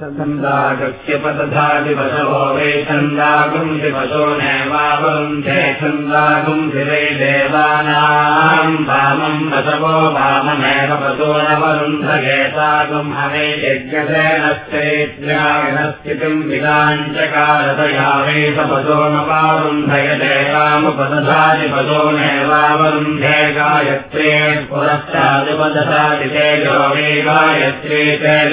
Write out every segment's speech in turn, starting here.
छन्दागस्य पदधादिपशवो वै छन्दागुंसि पशो नैवावरुन्धे छन्दागुंसि वै देवानाम् वामम् पशवो वाममेव पशो न वरुन्धयेतागुम् हवे यज्ञसेनश्चैत्र्यागणस्थितिम् विदाञ्चकारतया वै स पशो न वारुन्धय देवामुपदधादिपशो नैवावरुन्धे गायत्रे पुरश्चादिपदधादि तेजो वै गायत्री तेन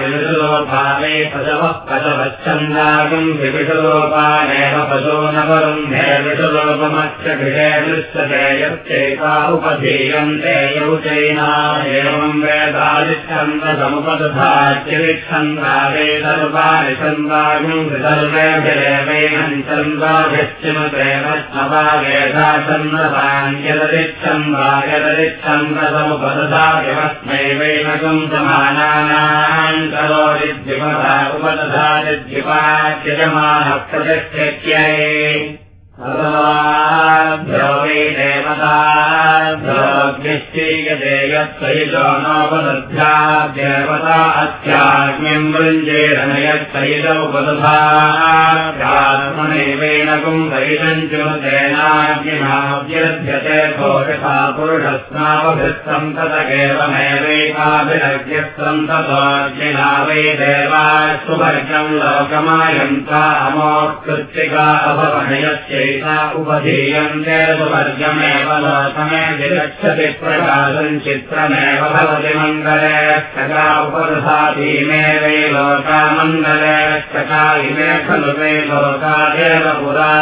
विविषुलोपाने पशवः पशवच्छन्दागम् विविषुलोपानेव पशो न वरुन्धे विषुलोपमस्य गृहे दृश्यते यच्चैता उपधीयन्ते यौचैना एवम् वेदादिच्छन्दसमुपदधा चिरिच्छन्दावे सर्वाणि छन्दागम् सर्वेभिरेवैनम् छन्दाभिश्चिमते वैष्णवा समानानाम् करोदिद्विपदा उपदधादिद्विपाच्यजमानः प्रतिष्ठ्यै द्रवे देवताग्निश्चीयते यत्सैलो नोपदध्या देवता अस्याग्निम् वृञ्जेरनयत्सैलोपदधात्मनैवेनकुम् दैलम् चुमतेनाग्निनाव्यध्यते घोषता पुरुषस्नावभिस्तम् ततकेवमेवैकाभिरव्यस्तम् ततोऽग्निना वै देवास्तुवर्गम् लोकमायन्ता अमोत्कृत्तिका अभवनयस्यैता उपधीयन्ते सुवर्गमेव लोकमे विगच्छति प्रकाशम् चित्रमेव भवति मङ्गले उपदधातीमे वै लोकामङ्गले सका इमे खलु लोकादेव पुरा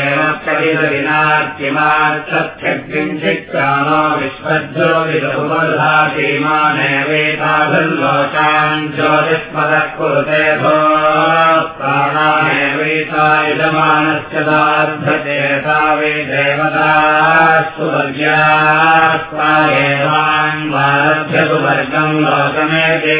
एव कलिदविनात्यमाच्छत्यग्निञ्चित्तानो विश्वज्योतिरुपदधातीमानेवेताभिर्लोकान् ज्योतिष्पदः कुरुते भो प्राणानेवेता यजमानस्य दार्धते तावे देवतास्तुवर्ग्यास्वायेवान्वारभ्यसुवर्गम् लोकमेते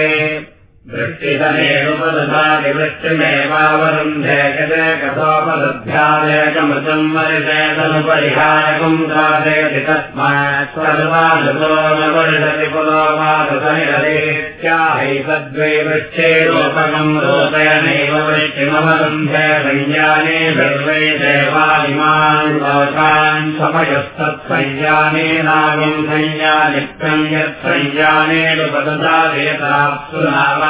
सर्वानुतो न वर्षति पुलोमादसनिरदेत्याहैतद्वै वृक्षेरोपकम् रोदयनैव वृष्टिमवरुन्धे संज्ञाने सर्वै देवादिमान् लोकान् समयस्तत्संज्ञानेनागम् संज्ञानित्यम् यत् संज्ञानेरुपदधादेताप्सुनावा भञ्जात्येवैवेताभिरयजमान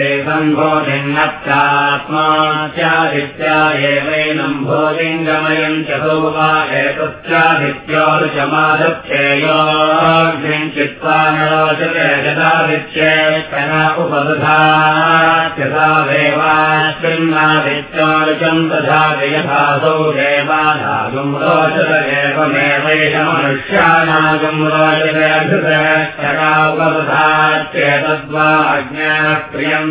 सम्भोधिन्नप्तात्मा चादित्या एवैनम् भोलिङ्गमयम् च वा एतच्चादित्योरुचमादच्छेयोग्निम् चित्वा नरोचते यदादित्येष्टना उपदधा यथा देवाश्विन्नादित्योरुचम् दधाति यथासौ देवानागम् रोचत एवमेवैष मनुष्यानागम् रोचते अधृतष्टका उपदधात्येतद्वा अज्ञाप्रियम्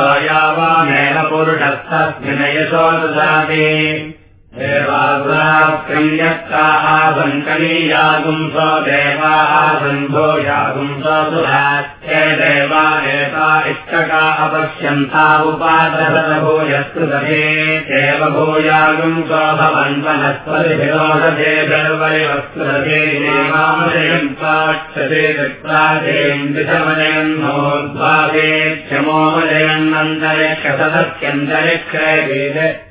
यावानेन पुरुषस्तस्मिन् यशो ददाति देवासुराक्रम्यक्ताः सङ्कलीयागुम् स देवाः सन्भोयागुम् सुराच्य देवा एता इष्टका अपश्यन्ता उपादभूयस्तु दधे देवभूयागुम् स भवन् वनस्पतिभिरोधे सर्वैवस्तु दधे देवामजयन्ताक्षते चक्रादेन्द्रिशमजयन्नोद्भागे क्षमोमजयन्नन्तरिक्षसदस्यन्तरिक्षय चन्द्रक्षमजयन्तपो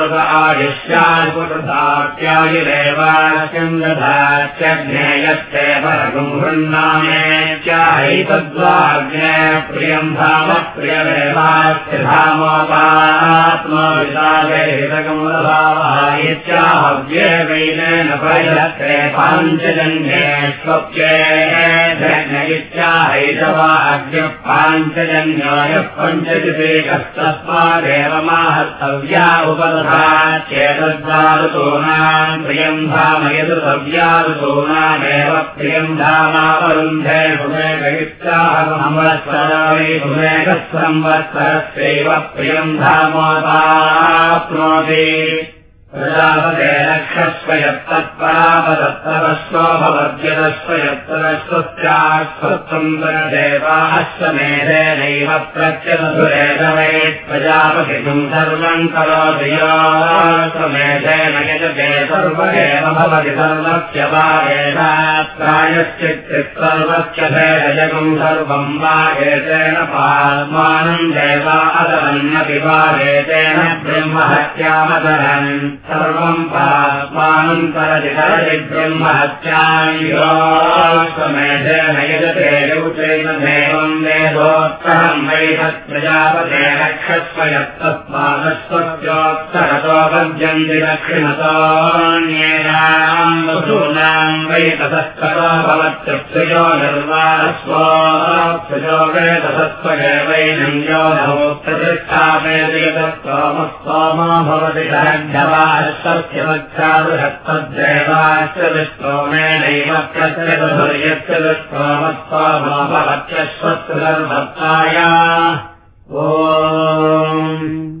भूत आयुष्याल्पुटसात्यायुरेवास्यम् दधात्यग्नेयस्ते परगुम् हृण्णामेत्याहितद्वाग्ने प्रियम् धाम प्रियमेवास्य प्रियदेवास्तिधामोपात्मविदागैरकमलभावायित्याहव्ये वैलेन परिलक्ते पाञ्चजन्ये स्वप्ये इत्याहैतवाग्र्यः पाञ्चजन्यायः पञ्चजितेकस्तस्मादेव माहत्तव्या उपदधा चेतद्वारुतोनाम् प्रियम् धाम यदुतव्यारुतोनामेव प्रियम् धामावरुन्धे भुमेकयुक्ताहमवत्सरामि भुमेकः संवत्सरस्यैव प्रियम् धामोपाप्नोति प्रजापते रक्षस्व यत्तत्परापदत्तरस्व भवद्यदस्व यत्तरस्वस्यास्वत्वन्तरदेवाश्वमेधेनैव प्रत्यदसुरेदवेत् प्रजापतिम् सर्वम् करोति योमेधेन यजते सर्व एव भवति सर्वस्य वा एतात्रायश्चित् सर्वस्य भेदजगम् सर्वम् वा एतेन पात्मानम् देवा अदरन्नपि वा एतेन ब्रह्महत्यामदरन् सर्वम् पात्मानन्तरति ब्रह्महत्यामेधेन यजते यौचैन देवम् वेदोत्तरम् वै तत्प्रजापते रक्षस्व यत्तत्पादस्वत्योत्तरतो भज्यन्ति दक्षिणतोऽन्येनाम् वसूनाम् वै ततस्ततो भवत्यप्सयो निर्वाणस्वोऽप्सयो वेदसत्त्वगेवैनम् यो नमो प्रतिष्ठापेति यतस्तोमस्तोमो भवति धरण्डवाश्वस्य वक्षादृहत्तद्देवाश्च विष्टोमेनैव प्रत्यदधुर्यस्य विष्टोमस्तोमो भवत्यश्वस्य सर्वत्ताया ॐ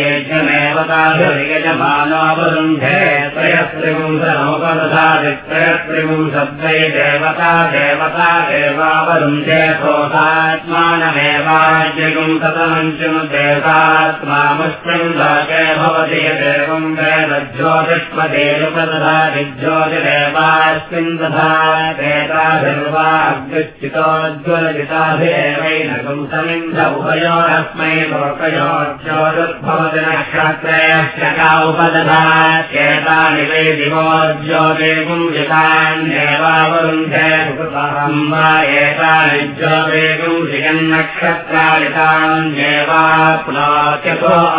यज्ञमेव ताभिर्यजमानोऽवरुन्धे त्रयस्त्रिपुंसनोपदधाति त्रयस्त्रिपुंसद्वै देवता देवता देवावरुन्धे सोऽसात्मानमेवाज्ञगुम् ततमञ्चुम् देवात्मामुष्टम् लोके भवति यदेवम् एवम् वेदज्योतिष्पदेरुपदधारि ज्योतिरेवास्मिन् तथा वेदाभिर्वाग्निश्चितोज्ज्वलिताभिरेवैन पुंसमिन्द उभयोरस्मै लोकयोज्योतिर्भवति नक्षत्रयश्चका उपदधात्येतानि वै वा एतानि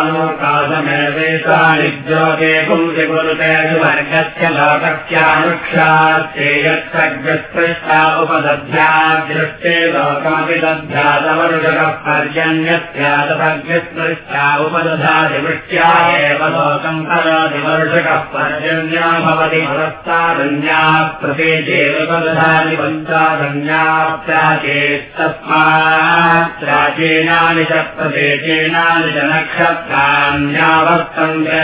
अनुकाशमेवेतानि लोके पुंसि कुरुते सुवर्गस्य लोकस्यानुक्षास्येयत्सग्रस्पृष्टा उपदध्याद्दृष्टे लोकमपि दध्यातमनुषकः पर्जन्यस्यादपग्रस्पृष्टा उपदधाति वृष्ट्या एव लोकम् करोति पर्जन्या भवति पुरस्तारण्या प्रपेशे उपदधाति पञ्चारण्या च च नक्षत्राण्यावर्तन्ते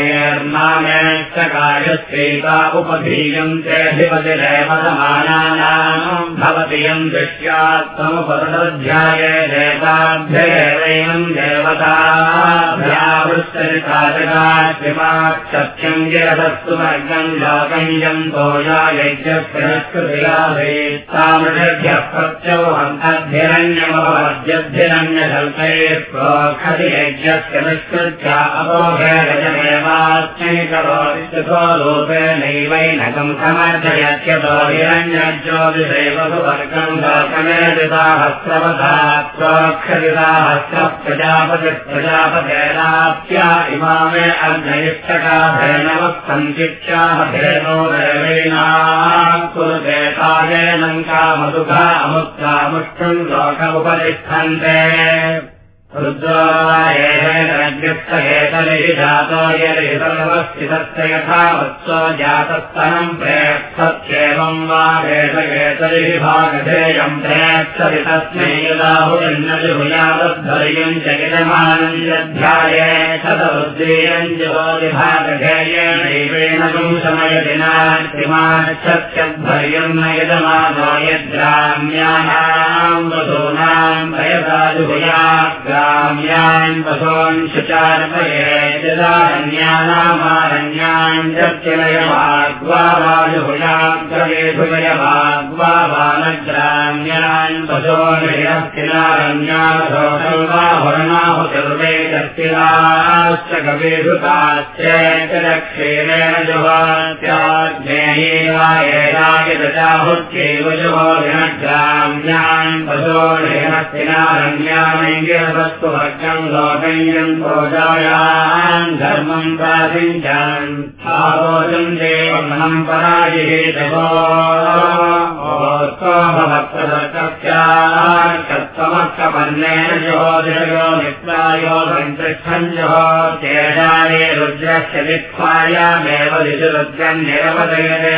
र्नामेष्टकायस्यैका उपधीयन्तेऽधिपतिरेव समानानाम् भवति यम् दृश्यात्मपदध्याये देवताभ्येवैनम् देवताभ्यावृष्टरिताजगाक्षिमाक्षत्यम् गिरदस्तु वर्गम् लोकम् यन्तो या यज्ञस्कृतिलाभेत्तामृषभ्यः प्रत्यौ अध्यरण्यमवद्यध्यरण्यशल्कैः प्रोक्षति यज्ञस्य निष्कृत्या रूपेणैवैनकम् समर्जयत्यतो हिरण्यज्योतिषैव सुवर्गम् लोकमेदिताहस्रवधात्रोक्षरिताहस्र प्रजापतिप्रजापतेनाप्या इमामे अर्धयुष्टकाभेनवः सञ्चित्याहभेनो देवैनाकुरुदेतायेनम् कामदुघा अमुक्तामुष्टम् लोकमुपतिष्ठन्ते रुद्रोवायेतलिः यदितर्वस्थितस्य यथा वत्सो जातस्तनम् प्रेक्षत्येवम् वा वेदयेतलिः भागधेयम् प्रेक्षति तस्मै यदाहुजन्नजुभुयावद्धर्यम् च यजमानम् यध्याये शतवृद्धियम् ज्योतिभागधेयेणैवेन पुंसमयदिनातिमाच्छत्यध्वर्यम् न यजमानो यद्ग्राम्यानाम् वधूनाम् वयदाजुभुयाग्रा ्यान् पशोन् शुचार्पये यदारण्यानामारण्यान् चलयवाग्वा वायुभुयाग्रवेभुजयवाग्वा बालग्राम्यान् पशोनिरस्तिनारण्यासोषल्वाहुरणाहुचर्वे चर्तिलाश्च जुहो पशोनिरस्तिनारण्यानैगिरवत् वर्गम् लोकयम् भोजायाम् धर्मम् आरोचम् देवमनम् पराजिहेतमर्थमर्थपन्नेन ज्योतिषयो मित्रायो सन्तिष्ठम् ज्योत्येषाये रुद्रस्य विक्ष्मायामेव दिशुरुद्रम् निरवदयते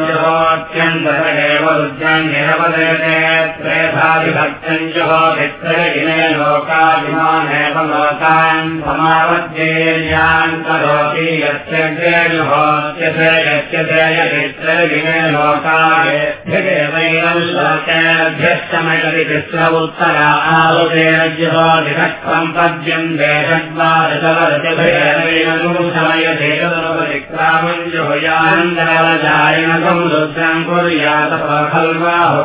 ज्योत्यन्तत एव रुद्रम् निरवदयते त्रेधाभिभक्तम् ज्यो लोकाभिमानेव लोकान् समावध्येयान् करोति यस्य जुहोत्यसे यस्य यमित्रगिने लोकाभ्यदेवैनम् लोकेभ्यश्चमयति कृष्ण उत्तरा आहुतेन जुहोदिनत्वम् पद्यम् देशद्वादशवर्षभेदैनम् समयदेकविक्रामम् जुहुयानन्दरवजायनकम् रुद्रम् कुर्यात वेतनपरिक्राममेव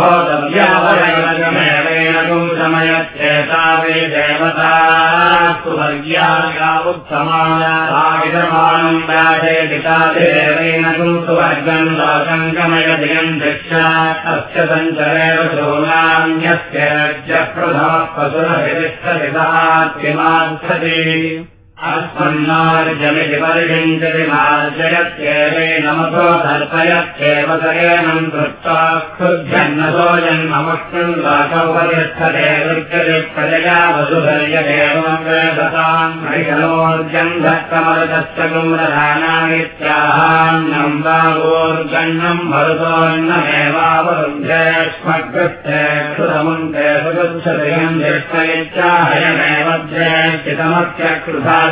होतव्यावरमेवेणकम् समयच्चेता वे देवता सुवर्ग्याया उत्समानम् व्याजयदितादेवेनकम् सुवर्गम् लोकम् गमयदियम् दृक्षा अस्य सञ्चरेव प्रथमः पशुरभितिष्ठदितात्मिमार्थति अस्मन्नार्जमिति पर्यञ्जति मार्जयत्येवे नमसो दर्पयत्येव सरेणम् कृत्वा क्षुभ्यन्नसो जन्ममुष्णम् लोकौपतिष्ठते वृक्षति प्रजया वसुधर्यदेवम् वेदताम् हरिशलोर्जम् धत्तमरुतस्य कुम्रधानानित्याहान्नम् वागोर्गण्णम् मरुतोन्नमेवावरुन्धे स्मकृष्टे क्षुरमुन्ते सुगच्छतयम् दृष्टयित्याहयमेव द्वेष्टितमस्य कृधा परिषिञ्चन् पर्यवानेवाग्यर्थस्य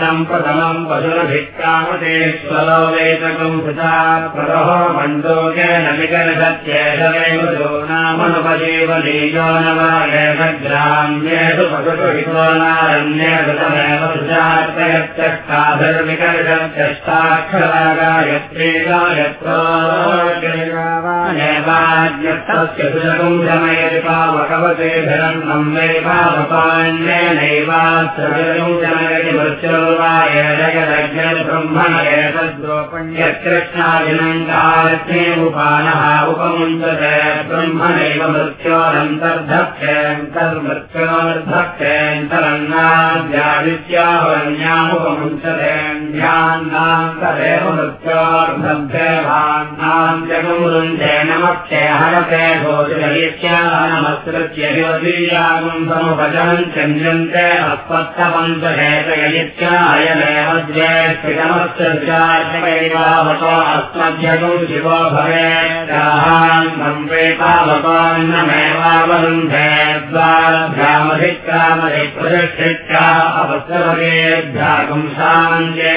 अज्ञञ्चितम् प्रथमम् पशुरभिक्रामतेश्वरो वेतकम् कृता प्रदहो मण्डोकेन विकटसत्येषमेव जो नामनुपजीवलीयो न वा ग्राम्येषु पशुषु नारण्येषु तमेव सुजात्ययत्तष्टाभिर्विकटसत्यष्टाक्षरागायत्रे गायत्रोवान्यवाद्यर्थस्य सुजगुंशमयति पावकवते धरन्नम् वै पावपान्येनैवात्रजगुंशमयति मृत्युर्वायजगदग्रब्रह्मण एतद्रोपण्यकृष्णादिनङ्गात्मे उपानः उपमुञ्चते ब्रह्मणैव मृत्योरन्तर्धक्षन्तर्मृत्योर्धक्षेऽन्तरन्नाद्यादित्याहरण्यामुपमुञ्चतेऽन्ध्यान्नान्तरेव मृत्योर्धभ्येभान्नाम् जगुरुन्धे नमक्षे हरते भोजयित्याह नमस्कृत्य योदीयागुम् समुपजम् चन्द्यन्ते अस्मत्थपञ्चहेतयित्यायमेव द्वेष्टितमस्यैवावतो अस्मभ्यगुम् शिवो भवेत्याहान् वेतावतोन्नमेवावरुन्धे द्वारभ्यामधिक्रामधिप्रतिष्ठित्या अवसरेभ्यागुम् शान्त्ये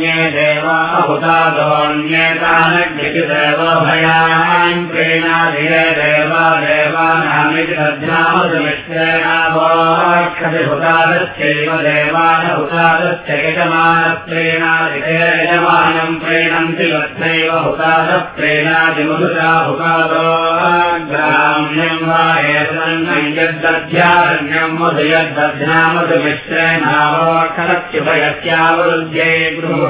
अन्ये देवाहुतादोऽन्येतानग्निदेवभयान् प्रेणाधिये देवा देवानामिति तद्ध्यामसमिष्टेनावोक्षतिहुतादश्चैव देवानहुतादश्च वा यद्दध्यारण्यम् मधु गृह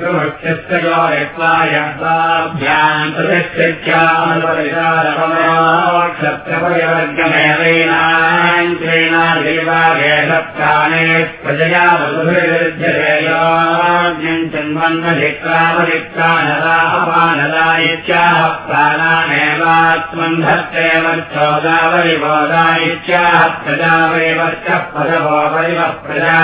गृहृष्टिस्तयो यत्वायत्वाभ्याम् प्रतिष्ठित्यामोक्षत्रपरिवर्गमेवैनाम् क्रीणादेवागेशत्काने प्रजया वधुभिर्विद्यतेयोज्ञम् चिन्वन्नधिक्रामधिक्रानदाहपानदा इत्याह प्राणानेवात्मन् धत्ते वर्चोदावरिबोधा इत्याह प्रजावैवर्चः पदवो वरिवः प्रजामेव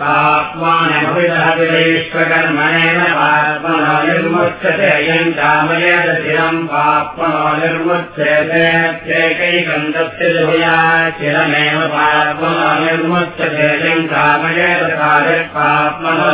पाप्मानमभिदहविश्वकर्मणेन पात्मनो निर्मुच्यते यम् कामयेदशिरम् पाप्मनो निर्मुच्यते चैकैकन्दस्य जुहुया चिरमेव पाप्मनो निर्मुच्यते यम् कामयेद कार्यः पाप्मनो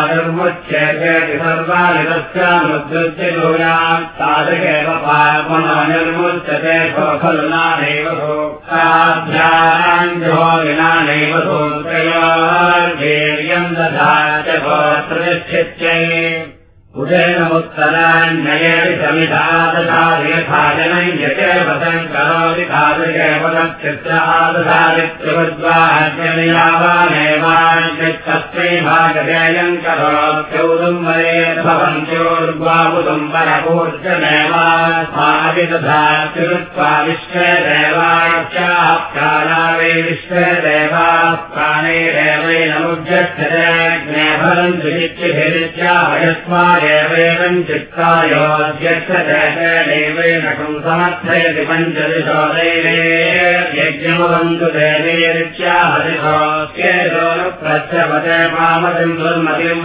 तादृगेव पाप्मनो निर्मुच्यते खलु नानैव भोक्ताभ्याम् जुहो विनानैव भोक्तयोर्वीर्यम् दधा च प्रतिष्ठित्यै उदयनमुत्तरान्ययति समिधा तथा यथाजनम् यचैवतम् करोति तादृशैव तच्चित्रादधारित्रिवद्वाहत्यनियावानेवान्यस्तस्मै भागधेयम् करोत्यौदुम्बरे भवन्त्योर्ग्वाबुदुम्बरपूर्जमेवास्माभि तथा कृत्वा विश्वदेवाच्चाः प्राणा वै विश्वदेवाः प्राणैरेवैनमुज्यक्षते ज्ञेफलम् सुचित्यभिरित्याभयस्मा एवं चित्तायोऽध्यक्षदेवेन समर्थयति पञ्चदिशो दैवे यज्ञमवन्तु देवेरित्याहरिशोऽस्येदो प्रत्यपते मामतिम् दुर्मतिम्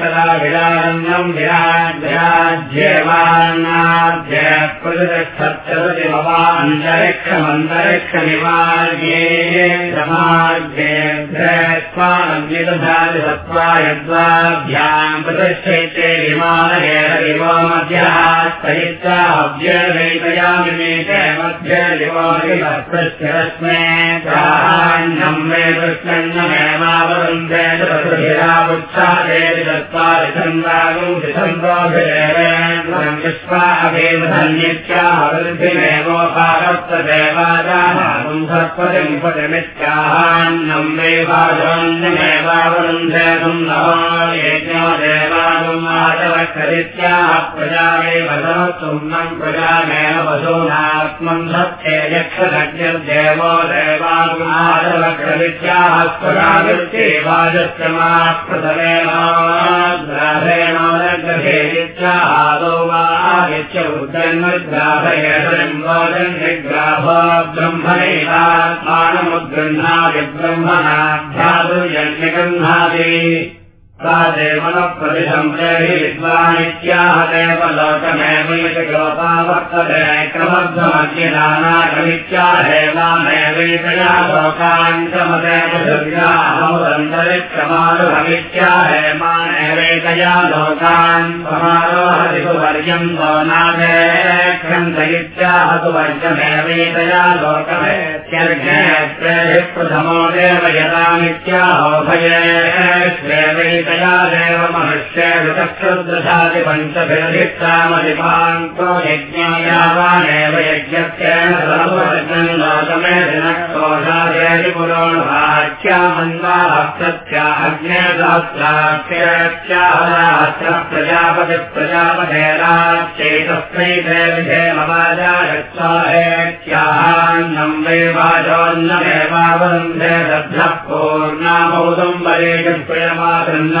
सत्त्वायद्वाभ्याम् प्रतिष्ठैते विमानयेन दिवो मध्यः सहिताभ्यवैतयामिमेते मध्य दिवोस्मै प्राहान्यम् मे कृष्णन्नमेवावरुन्धे चतुर्भिरावुच्छादेति चत्वारि छन्दोभिरेवेन्द्रम् विश्वा अभेदधन्यत्यावृद्धिमेवोपारप्तदेवादाहम् सर्पतिम् यज्ञो देवागुम् आदवक्षरित्याः प्रजा एव प्रजामेव वसूनात्मम् सत्ये यक्षधज्ञर्देवो देवागुमादवक्षरित्याः स्वरावृत्ते वाजस्य मा प्रथमेणाग्रहेत्यादौ वा आदित्य उद्गन्मग्राभयग्राभ ब्रह्मणैवात्मानमुद्गृह्णादि ब्रह्मणाभ्यादुर्यज्ञगृह्णादि सा देवनप्रतिसंप्रहि विद्वानित्याह वर्तते क्रमध्वमज्ञनानागमित्याहेवामेवैतया लोकान्तमदेव दुर्गाहमुदन्तरिक्षमारुहमित्याहेमानेवैतया लोकान् समारोहदितु वर्यम् दोनादेक्षन्तयित्याहतु वर्यमेवैतया लोकमेत्यर्घ्येत्रेभिः प्रथमो देव यदामित्याहोभये श्रेवैत या देव मनुष्ये विचक्षुर्दशाति पञ्चभिर्भिक्तामधिपान्तो यज्ञयावानेव यज्ञस्येन सर्वज्ञम् लोकमे दिनक्रोशादेति पुरोणभाख्यामन्वाभक्त्या अग्ने सहस्राक्षरत्याहरात्र प्रजापति प्रजापतेराच्चैतस्मै देविधेमवाजायत्साहेत्याहान्नम् वै वाचोन्नमेवावरुन्धे दद्धः पूर्णामौदम्बरे ्योद्वेदभ्योद्कुटुम्बरोधौ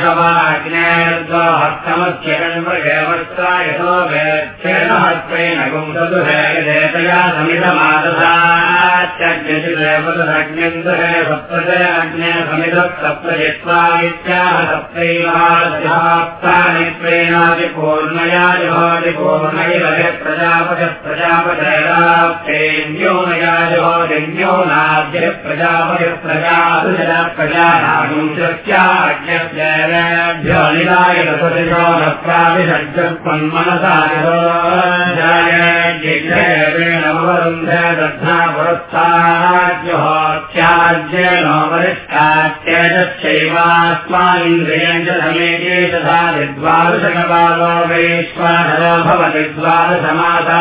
ऋषवाग्नेर्द्वाहस्तमत्यकण्वस्त्रायतो वेच्छेन हस्तेन गुंसदुहेतया समितमादधाच्यग्निदेवदग्निन्दुहे सप्तजे अग्ने समितः सप्तजित्वा इत्याह सप्तैवाप्तानित्रेणादि पूर्णयाजहोदि पूर्णैरय प्रजापज प्रजापजैराप्तेन्यो नयाजहोदिन्यो नाद्य निराय रसदिशो न प्राविषज्जन्मनसा नवरुन्धे दध्ना पुरस्ताज्योत्याज्य नो वरिष्ठात्यजश्चैवास्मान्द्रियम् च समेके तथा विद्वादशकपालो वैश्वानरो भवति द्वादशमासा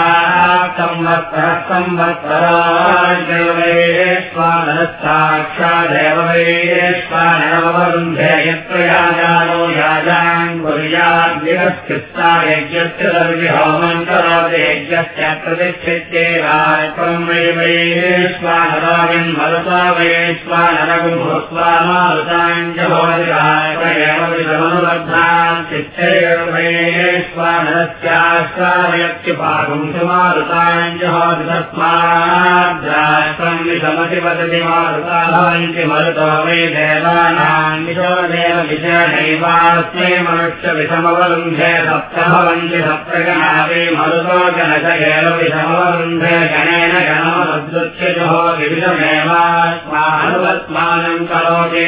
संवत्सरः संवत्सराश्वानरस्साक्षादेव वैश्वानरवरुन्धे यत्र याजानो याजान् कुर्याद्विरस्कृत्ता यज्ञस्य सर्विहोमम् करोति यज्ञस्य प्रतिष्ठित्येवात्मम् वै वैश्वानराविन् मरुता वैश्वानरगुम् भूत्वा मारुताम् च भवतिरायव विषमनुबद्धाम् चिच्छैव वैश्वानरस्याश्रावयत्युपागुम् च मारुताम् च भवति तस्माद्राष्ट्रम् विषमति वदति मारुता भवन्ति मरुतो वै देवानाम् विशो देव विषयैवास्मै मनुष्य विषमवरुन्धे सप्त भवन्ति सप्तगणा वै मरुतो जनक एव विषमवरुन्धे गणेन गणमदुच्य जहो विविधमेवास्मानुवत्मानम् करोति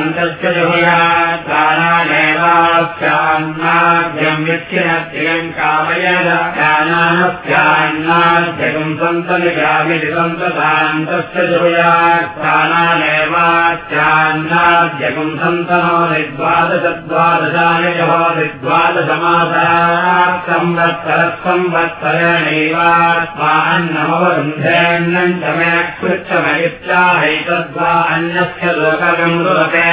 जुहुयात् प्राणानेवास्यान्नाद्यम् मृत्युनत्यम् कामयद प्राणानस्यान्नाद्यगम् सन्तनिगामिति सन्ततान्तस्य जुहुयात् प्राणानेवास्यान्नाद्यगम् सन्तनो निद्वादशद्वादशानि जहो निद्वादशमासात् संवत्सरः संवत्सरेणैवास्मान्नमवरुन्धेऽन्नम् च मे कृच्छमयित्याहैतद्वा अन्यस्य लोकगम् रूपेणैवान्नमवरुन्धे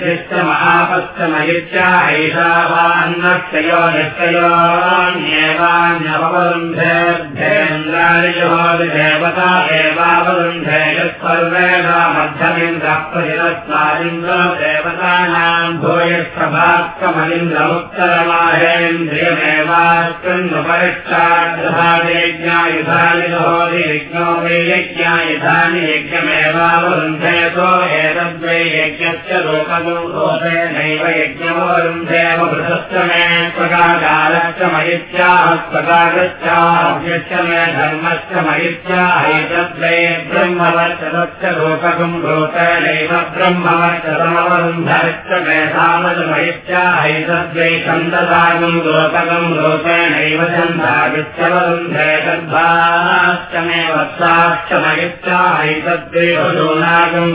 कृष्टमहापश्चमयित्याहैषा वा अन्नक्षयो निश्चयोन्येवान्नमवरुन्धेभ्येन्द्राणि जुहोदिदेवता एवावरुन्धे यत्पर्वेदा मध्यमिन्द्रः प्रतिरस्मादिन्द्रो देवतानाम् भूयस्तभात्कमलिन्द्रमुत्तरमाहेन्द्रियमेवास्कन्नुपरिष्टाद्धायज्ञायुधानि जहोदि यज्ञो वै यज्ञायुधानि यज्ञमेवावरुन्धेतो एतद्वै यज्ञस्य लोकगो रूपेणैव यज्ञमवरुन्धेव वृतश्च मे प्रकाकारश्च मयित्याः प्रकारश्चाभ्यश्च मे धर्मश्च मयित्याहैतद्वै ब्रह्मवर्चतश्च लोकगम् रूपेणैव ब्रह्मवर्चतमवरुन्धश्च मे तामजमयित्याहैतद्वै छन्दसागम् लोकगम् रूपेणैव छन्दागित्यवरुन्धे तद्भाश्च मे वत्साश्च मयित्याहैतद्वै वशोनागम्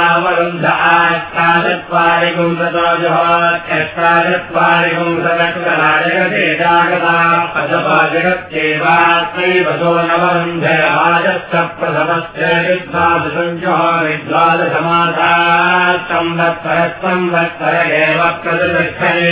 आष्टाचत्वारिगुंसतो जुहोत्यष्टाचत्वारिगुंसकराजगते जागता पदपा जगत्येवास्मै वसो नवरुन्धे आजश्च प्रथमस्य विद्वादशञ्जुहोरिद्वादशमासात् संवत्सरः संवत्सर एव प्रतिष्ठने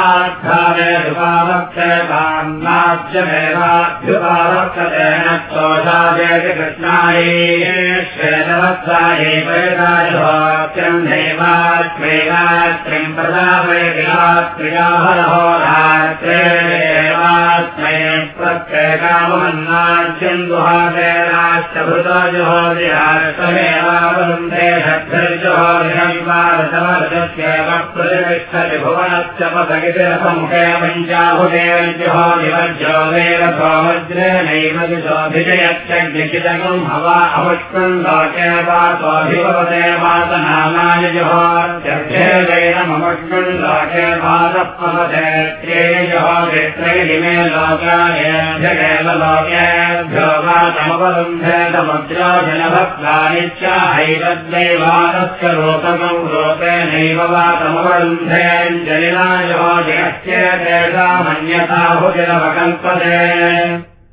वैदय्यद्धारयन्नाध्यात्थारयदुपावक्षयभान्नाच्यमेवाभ्युपावक्षतेन स्तोषादेति कृष्णायै श्वेतवत्सायै वैदायुवाक्यम् दैवात्मैवात्रिम् प्रदापयतिलात्रियाहरहो रात्रेवात्मै परमात्मे प्रत्येकामन्नाच्यन्दुहादेनाश्चभृतो जुहोदिहाष्टमेवावन्दे षद्भिर्जुहोदिनविवादसमर्जस्येव प्रतिष्ठति भुवनश्च पदगितिरसमुखे पञ्चाहुदेव त्रेजुहोदित्रैरिमे लोकायेभ्यगेव लोकेभ्यो समुद्रो जनभक्तानि च हैवद्दैवादस्य रूपकौ रूपेणैव वातमवरुन्धेऽञ्जलिना योजयस्य तेषामन्यता भुजनवकल्पते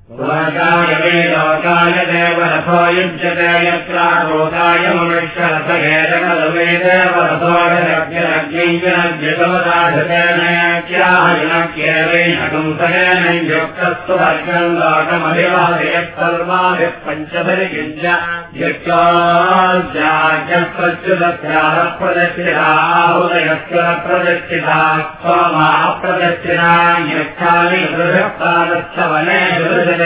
लोकाय मे लोकाय देवरथो युज्यते यत्र लोकाय मनुष्यरथगेदकलवे देवरथोरज्ञैजनज्ञतवदाधतेनक्याहजनक्येवेन युक्तस्तु वर्गम् लोकमभिवादयत्सर्वाभिः पञ्चभिर्युज्य युक्तोज्याप्रदक्षिताहुदयस्वरप्रदक्षिता स्वमाप्रदक्षिणा यक्षानि बृहत्पादस्थवने ्यस्तञ्जनश्चेतायुक्ताधीयत एवमेव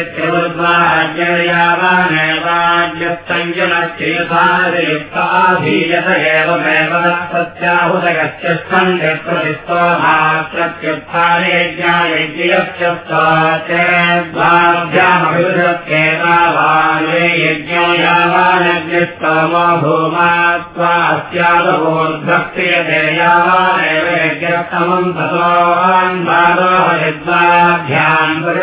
सत्याहुदयस्य स्कन्धे प्रतिस्तोमात्रत्युत्थाने यज्ञायज्ञस्य स्वाचेद्वाभ्यामभिषत्केतावाने यज्ञो यावानज्ञस्तमो भूमा स्वास्यादभूद्भक्तियते यावानेव यज्ञस्तमम् ततोऽन्वादोहयद्वाभ्याम्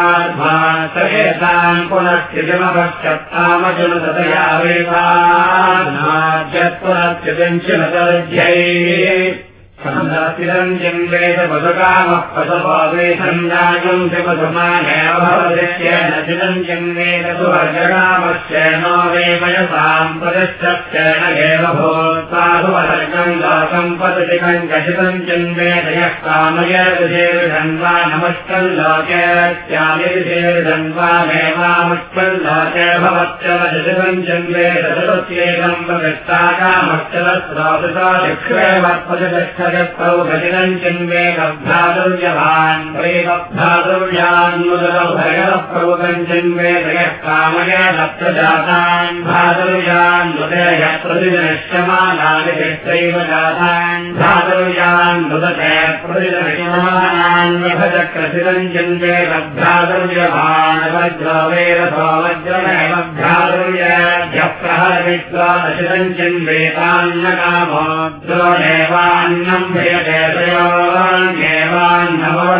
कल्वा वृत्ते तव्येति यथावतीयामुन्दम् वागधेयेन बोधयति तादृशेव तन्मनुरज्ञवचनुततेनात्मान् पुनश्चितिमपश्चत्तामचनुतया वेदाज्यत्पुनश्चितिञ्चिनतर्ध्यै चिरञ्जम् वेद पशुकामः पशुपादे सञ्जायम् पशुमानेव भवदित्येन चिरञ्जम् वेद सुवर्गकामश्चेन वेमयसाम् पदश्चेन एव भूत्वासुवर्गम् लोकम् पदतिकम् कचितञ्जम् वेद यः कामयेर्षेर्धन्वा नमष्टम् लोकेत्यादिर्षेर्धन्वामेवामुष्टम् लोके भवत्यवचितञ्जम् वेद सदस्येकम् प्रविष्टा कामश्चलस्रोपिता शिक्षेव पदतिष्ठौ भजनम् चिन्वे कब्धातुर्यभान् प्रेमब्धातुर्यान् भयः प्रभुकम् चिन्वे दयः कामय दत्तजातान् भातुर्यान् हृदय प्रतिदृश्यमानानि चित्रैव जातान् भातुर्यान् मृदते प्रतिदृश्यमानान् विभजक्रसिदम् चिन्वे कब्धातुर्यभान् वज्रवेरथो वज्रमेव भ्रातुर्यभ्यः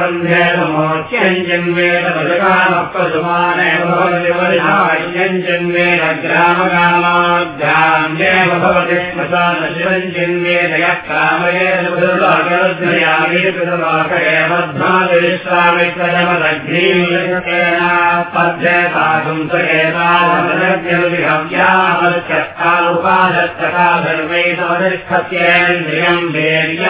प्रहरविद्वादशिदम् चिन्वेतान्नकामो द्रोणेवान्नम् ञ्जन्वेद ग्रामकामाभ्यामेव भवति श्मशानशिवञ्जन्वेद यः कामयेन्द्रियम् वीर्यमवञ्जयस्य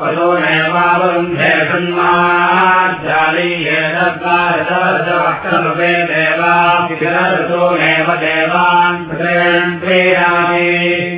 पदो नैवावरुन्धे सन्माद्यालीयेतद्वारसवर्षवक्त्रमुपे देवाभिरसो नैव देवान् प्रेरामे समाजसाधनैत्य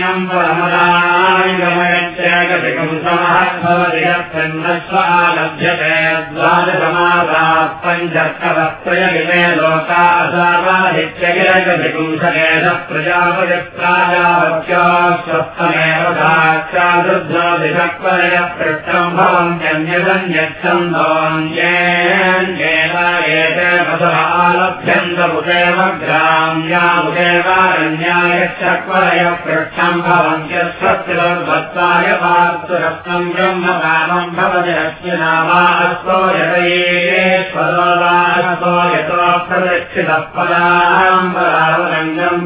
प्रतिदः पलायते परमादायेषा चन्दताङ्गत नष्टपरमश्च सोमस्तोमानाम् परमस्थिरात्वा यज्ञानाम् परमाश्वपसूनाम् परमेवेन लभ्यते द्वादशमासात् पञ्चत्रयमिमे लोकासावादित्यगिरगभिपुंसकेश प्रजापतिप्राजावत्याश्वस्तमेव साक्षादुर्ध्वदिशक्वरय पृष्ठम् भवन्त्यन्यसन्यच्छन्दोन्येन आलभ्यन्तमुदेव ग्राम्यामुदेवारण्यायश्चक्वरय पृष्ठम् यतयेश्वरो वासो यतो प्रदक्षितः पराम् परावरङ्गम्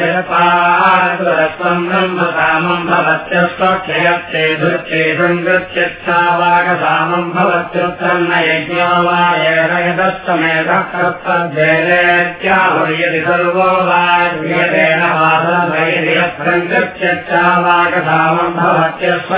यत्पार्श्वरत्नम् ब्रह्मकामम् भवत्यस्वक्षयत्ते धृत्ये सङ्गत्यच्छावागसामम् भवत्युत्तन्न यज्ञो वा येनयदस्तमेधः कर्तव्येत्याहुर्यति सर्वो वा क्रियतेन वासनभैर्य सङ्गत्यच्छावागसामम् भवत्यस्वत्वाय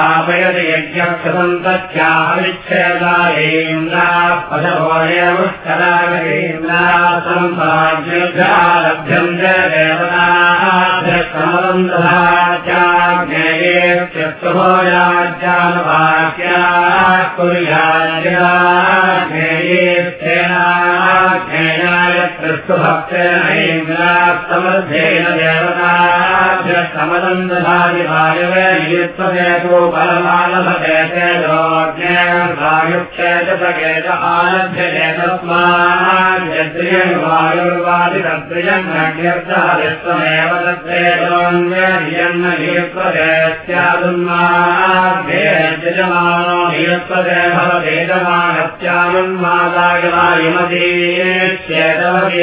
यज्ञक्षसन्तत्याहविच्छेदायेन्द्राः पशवोयमुष्करागेन्द्राः सम्पाद्युद्धालभ्यम् च देवताभ्यस्तमलन्दधाचाज्ञेयेत्यस्तुभोजाज्ञानवाक्याः कुर्याज्ञेयेत्येनाज्ञेयाय नियुक्तदेतो परमानभते वायुक्षेतकेत आलभ्यते तस्माद्यद्रियम् वायुर्वादितद्रियम् नड्यर्थः तत्रेतोऽन्यन्न नियुक्तते स्यादुन्माद्यजमानो नियुक्तते भवतेजमानस्यानुन्मादाय वायुमतीश्चेतवते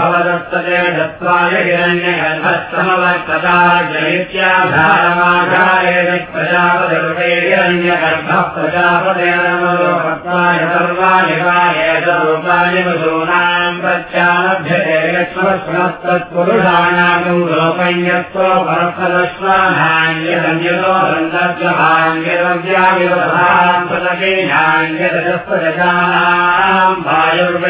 भवदत्तते दत्त्वाय हिरण्यगर्भस्तमवर्तता जयित्याधारमाधारे प्रजापतिरुपे हिरण्यगर्भः प्रजापतेरमलोपत्वाय सर्वाणि वाय रूपाणि वधूनाम् प्रत्यालभ्यते यत्स्वस्मस्तत्पुरुषाणाम् लोपयत्व परफलस्वानान्यतो बन्धव्यहान्यद्याविवधाम् पदकेनान्यतजस्वजानाम् वायुर्वयपधूनाम्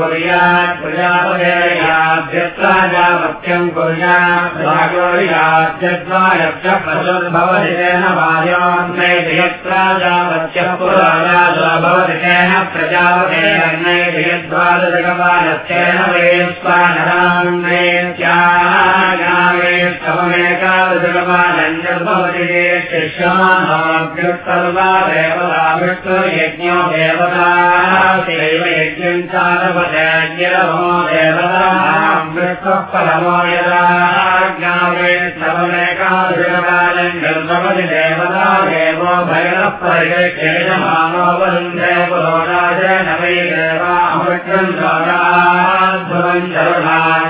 कुर्यात् प्रजापतेयाद्यत्राजावत्यम् कुर्यात् रागोर्याद्यद्वा यज्ञपशुर्भवति तेन वायोन्नैति यत्राजावत्यः पुराजादो भवति तेन प्रजापतेर्नैति यद्वादजगपालस्येन वेस्वानरान्नैत्यागावेस्तवमेकादजगपालञ्जर्भवति शिष्यमानोऽभ्युत्तर्वा देवता विष्णुर्यज्ञो देवता ैव यज्ञम् चालपदो देवतामृतः परमो यदा ज्ञावे शवमेकालम् गर्भवति देवता देवो भयः परिगेयमानो वरुन्धे पुरोराज न वै देवामृतम् लोकाध्वम् शरुणाश्रयः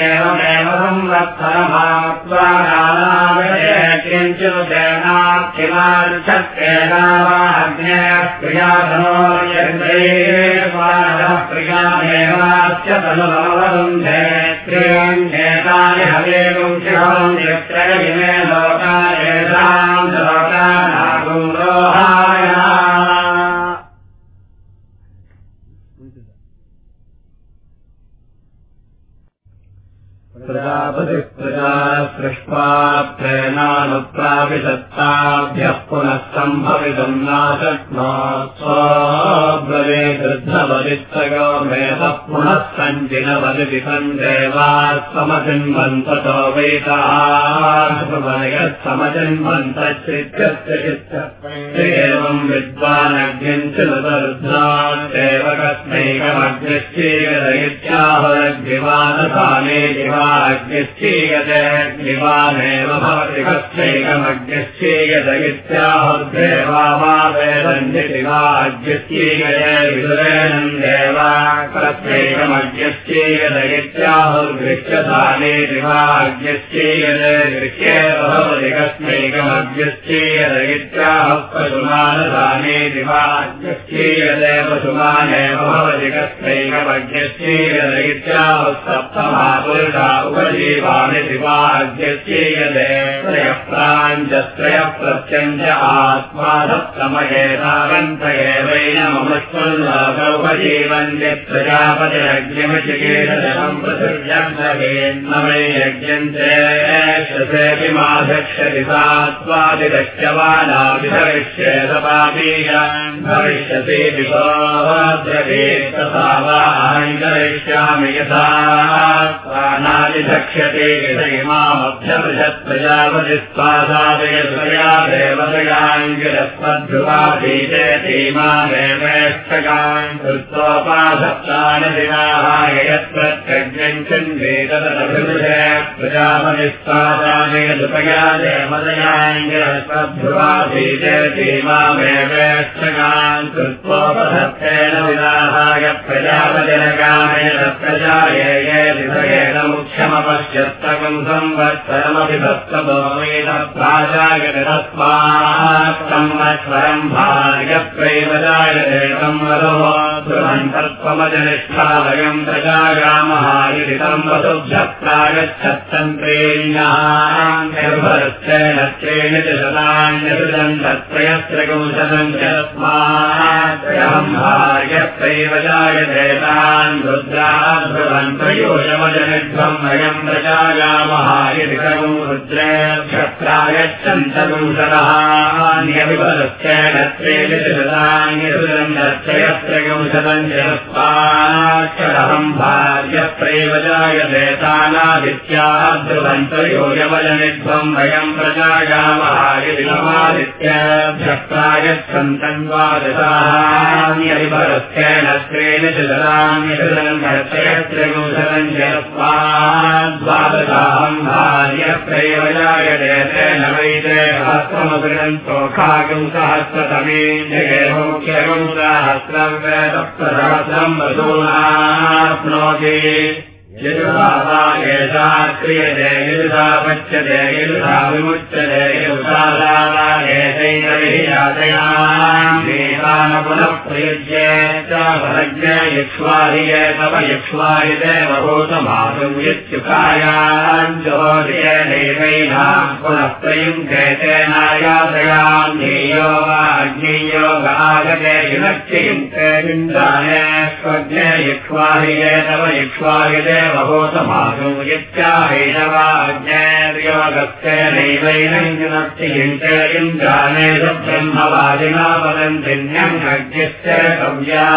एवमेव संवत्सरमाप्त्वा कालायते किञ्चिदेनात्तिमार्च्छत्तेनाग्नेः प्रियाधनो यद्वेश्वानरः प्रियामेवास्य तनुवरुन्धे त्रियञ्चेतानि प्रजा सृष्ट्वा प्रेणानुप्रापिसत्ताभ्यः पुनः सम्भवितुम् नाशक्नोत्सोब्रवे वृद्धवदित्तयो मेधः पुनः सञ्चिनवदिति सन्देवात्समचिन्वन्ततो वैतायः समचिन्वन्तश्चित्यस्य एवम् विद्वानग्निञ्चिनुतरुद्धादेव कस्मैकमग्निश्चेयदयित्याहुरग्निवानसामे दिवाग्निश्चीयते देवानेव भवति कस्यैकमज्ञस्यैकदगित्याहुर्देवादेवन्यति वाज्यस्यैकयविदुरेणम् देवा कस्यैकमज्ञस्यैकदगित्याहुर्गृह्यदानेति वाज्ञस्यैकदगृह्येव उपजीवानि दिवाज्ञस्य त्रयः प्राञ्चत्रयः प्रत्यञ्च आत्मा सप्तमयेतावन्त एवैनममुष्कुल्लोक उपजीवन्ति प्रजापतिरग्निमचिकेतजलम् पृथिव्यग्नवेन्नमे यज्ञम् चेषसेऽपि माधक्षति सात्वादिदक्ष्यवानाभिधरिष्येत पापीयान् भविष्यति विशोद्रवेत् तथा वा करिष्यामि यथा। प्राणादिधक्ष्यते ष्टकान् कृत्वोपासप्तानदिनाय यत्प्रत्यज्ञञ्चन्वे प्रजापनिस्तादानयदुपया जयमदयाङ्गीजयतीमामेवेष्टकान् कृत्वोपसत्तेन विनाहाय प्रजापतिनकामय प्रजायेन मुख्यमपश्यस्तकम् संवत्सरमपि भक्तभोमेन प्राजाय तस्मात् संवत्सरम् भार्यप्रैव जायते न्तत्वमजनिष्ठालयम् प्रजागामः इति वसुभ्यप्रागच्छत्तन्त्रेण्यश्चेन च शतान्यसृजम् तत्त्रयस्त्रगुंशतम् च तस्मात् भार्यप्रैव जायते तान् रुद्राध्रुवन् प्रयोजमजनिध्वम् वयम् प्रजागामः इति कगुं रुद्रेभ्यप्रागच्छन्तगुंशतः अन्यविपदश्चेन त्रेण च शतान्यसृजम् त्रयस्त्रयंशतञ्जस्वाक्षरहम् भार्यप्रैव जायते तानादित्याः ध्रुवन्तयोजवजनिध्वम् वयम् प्रजागामहायदिनमादित्यक्षत्रागच्छन्तन्वादशान्यविभरस्तेन त्रेण च ददान्यसृजम् त्रयस्त्रयंशतञ्जस्वाद्वादशाहम् भार्यप्रैव जायते तेन वैते सहस्रमगृहन्तोखागम् सहस्रतमे जयमुख्यगम् सहस्रम् वेदप्रसहस्रम् वसूनाप्नोति एषा क्रियते यजुषा पच्यते यजुषा विमुच्यते एतैरवियातयान् पुनः प्रयुज्य च भरज्ञ यक्ष्वाहिय तव पुनः प्रयुङ्क्ते तेनायातयाम् ध्येयो वा अग्नेयो गागते युनच्चयुङ्क्ते युञ्जाने स्वज्ञ यक्ष्वाहिय तव यक्ष्वाहि देव भूतमासु यच्चाहैनवाज्ञयोगस्य नैवैनञ्जनस्य युञ्चयुञ्जाने ब्रह्मवादिना वदन्तिन्यम् यज्ञस्य कव्या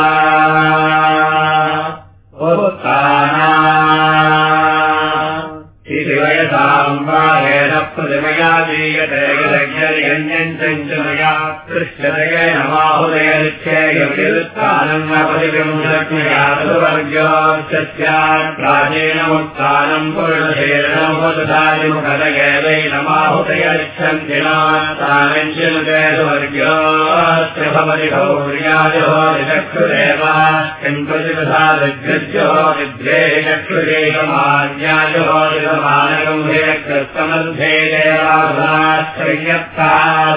प्रतिमया माहुदयच्छेयविरुत्थानम् प्राचीनमुत्थानम् पुरुषेणमुखदयेन माहुदयच्छन्ति नाञ्चिनुतेवर्ग्योऽस्य भवति भौर्याजहोरिचक्षुरेवा किम् प्रतिपसादग्रज्यो विद्रे चक्षुरेकमान्याजहोरितमानकम् हेकृस्तमध्ये देवाश्रयत्ता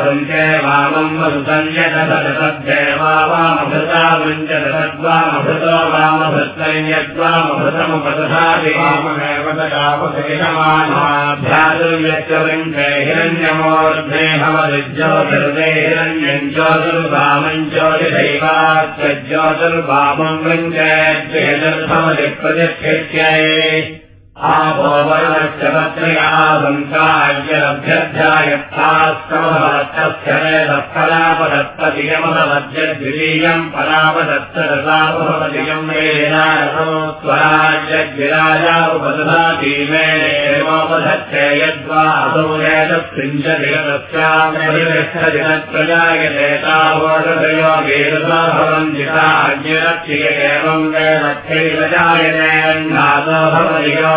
सञ्चय वामम् वसुसंयतसदेवा वामभृता मुञ्चत तद्वामभृतो वामभृतयद्वामभृतमुपदधाति वाममेव तदापशेषमानाभ्यादुर्यच्चवृङ्गे हिरण्यमोर्ध्वे भवदिज्योतिर्दे हिरण्यम् ज्योतिर्वामम् ज्योतिषैवाच्यज्योतिर्वामम् वृङ्गेभवति प्रतिष्ठित्यै आपोवर्णश्चत्रया सङ्कार्यभ्यध्यायत्थास्तमभवत्तस्य वेदफलापदत्तदियमदवद्यद्वितीयम् फलापदत्तरसापभवदियम् वेदारसोत्वराज्यद्विराजा उपदधाति मेनोपधत्ते यद्वा असौ वेदस्पृञ्जदिगतस्यामरिष्ठदिनत्रजायते तावोषदयो वेदसा भवन्ति सा अज्ञरक्षिय एवम्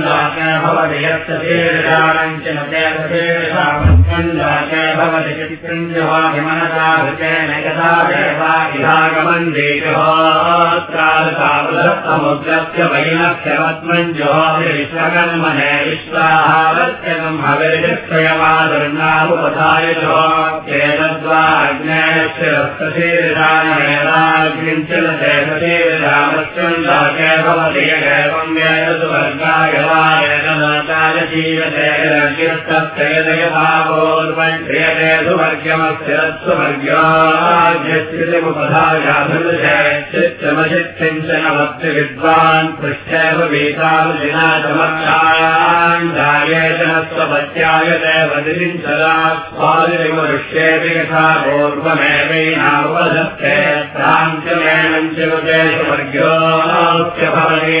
च भवति च नुतेर्षेर्षामुत्कन्दाके भवति चित्कृञ्जवाभिमनसाभृतेन यदा देवाभिधागमन्देशोत्रादमुद्रस्य वैनस्य पद्मञ्जोहि विश्वकर्मणे विश्वाहारत्यगम् हविर्यमादर्णामुपधाय चेतद्वा अग्नेयस्य रक्तशीर्षाणमेवाग्निम् च शीर्षामश्चन्दाके भवति यगेवम् वेदसुवर्गाय वा वेदनाकाय जीवते रज्ञस्तस्य यदयभावो पूर्वम् क्रियते सुवर्गमस्य सुवर्ग्याचित्तमचित्तिञ्चन भक्ति विद्वान् पृष्ठैव दृश्येति यथा पूर्वमेवैनावधत्ते क्रान्त्यमेनम् चिरुते सुवर्ग्योऽस्य भवति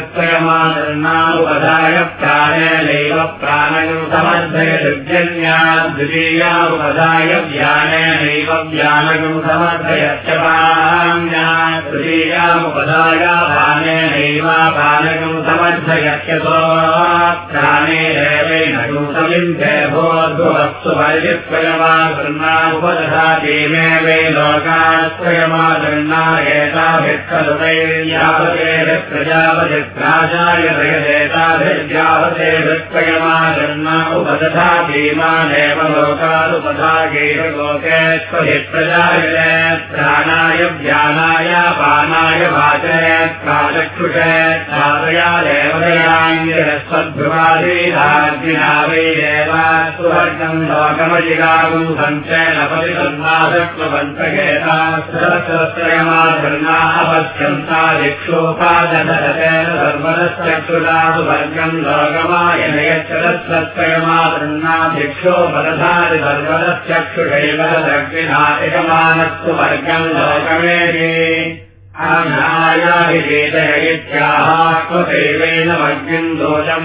यत्त्रयमादर्णानुपधाय प्राणेनैव प्राणयम् समर्थयद्वितीयानुपधाय व्यानेनैव व्यानगम् समर्थयच्च तृतीयामुपधायापानेनैवापानगम् समर्थयत्यतो प्राणेरेवेण भोद्भुवस्तु वर्यत्रयमादर्णानुपदधाति मे वे एताभिः खलु प्रजापतिराजाय दयदेताभिर्यावते विक्रयमादर्ना उपदधा भीमानेव लोकानुपधागेव लोकेष्वहि प्रजाय प्राणाय व्यानाय पानाय वाचय प्राचक्षुषय चादया देवदयाङ्गिरस्वद्भ्रुवादीराज्ञिना वै देव सुवर्गम् लोकमजिगागुम् सञ्चयनपति सन्नादत्वपञ्चगेता सहस्रत्रयमाधर्ना अपश्यन्ता दिक्षोपादधरतेन सर्वदश्चक्षुरासुवर्गम् लोकमायनयच्छरस्वत्रयमाधर्ना दिक्षोपदधारि सर्वदश्चक्षुषैव दक्षिणायमानस्तु वर्गम् लोकमेति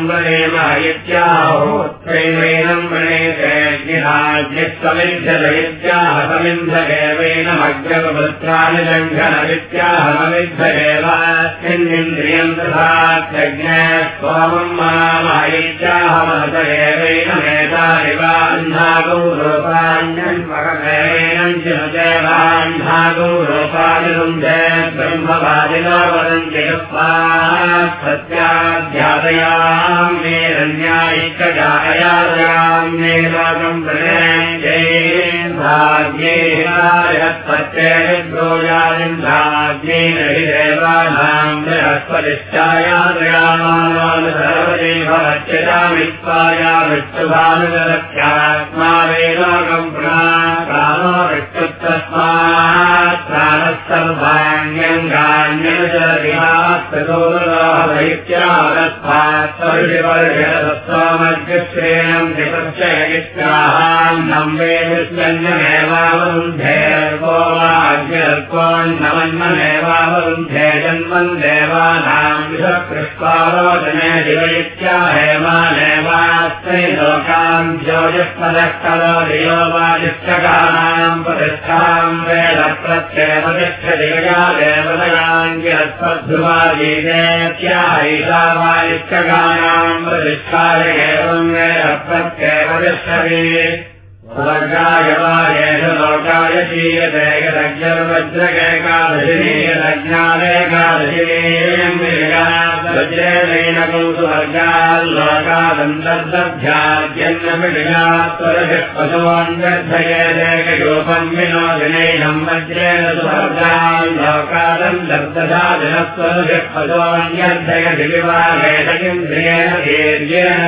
वृणेम हयित्याहोत्रैवेन वृणेत्यज्ञाज्ञस्वमिध्यदयित्याह समिन्धगेवेन मग्नवृत्राणि लङ्घनवित्याहमविद्ध एवास्मिन्निन्द्रियम् तथात्यज्ञ स्वामम् मामहयित्याहमहत एवेन सत्याध्यादयाम् मे प्रणयत्पत्येभ्रोयादिम् भाग्येन हि देवानाम् बृहस्पतिश्चायादयामानोदेवत्यजामित्वाया मृत्युभानुगरख्यात्मा वे लोकम् प्राणो मृत्युतस्मात् ैत्यागस्वामज्ञश्रेणम् निपश्चयित्राहान्नम् वेदिष्यन्यमेवावरुन्धेर्गो वाज्ञर्कोन्नमन्नमेवावरुन्धे जन्मन् विषकृष्पालोचने दिवयित्या हेमानेवास्मै लोकान् ज्योतिष्पदः कलो दियो वादिष्टकानाम् प्रतिष्ठाम् वेद प्रत्ययपतिष्ठदिवया देवतयाङ्ग्यध्वादीनेत्याहैषावादिष्टकानाम् प्रतिष्ठाय एवम् वेद प्रत्ययपतिष्ठति वर्गाय वा येष लोकाय शीयते यदज्ञर्वज्रकेकादशिनी यदज्ञादेकादशिनीम् वज्रेण कौतु वर्गाल्लोकादन्तर्दभ्याद्यन्नमिषात्वरभिः पशुवान्गर्धयेदेकयोपम् विनोदिनैनम् वज्रेण सुवर्गाल्लोकादन्तर्दधा जनस्वरभिः पशुवान्यर्धयति विवाहेषकिन्द्रियेण धीर्येण